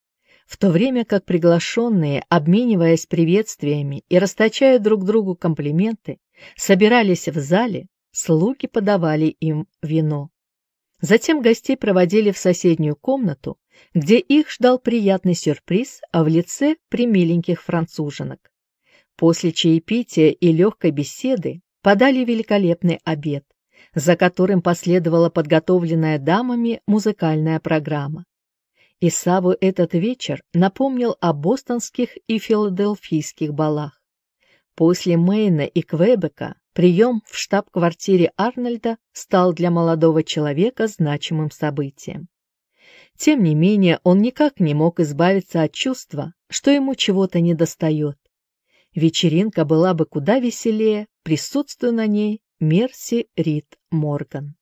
в то время как приглашенные, обмениваясь приветствиями и расточая друг другу комплименты, собирались в зале, слуги подавали им вино. Затем гостей проводили в соседнюю комнату, где их ждал приятный сюрприз а в лице примиленьких француженок. После чаепития и легкой беседы подали великолепный обед, за которым последовала подготовленная дамами музыкальная программа. Исаву этот вечер напомнил о бостонских и филадельфийских балах. После Мэйна и Квебека прием в штаб-квартире Арнольда стал для молодого человека значимым событием. Тем не менее, он никак не мог избавиться от чувства, что ему чего-то недостает. Вечеринка была бы куда веселее, присутствуя на ней Мерси Рид Морган.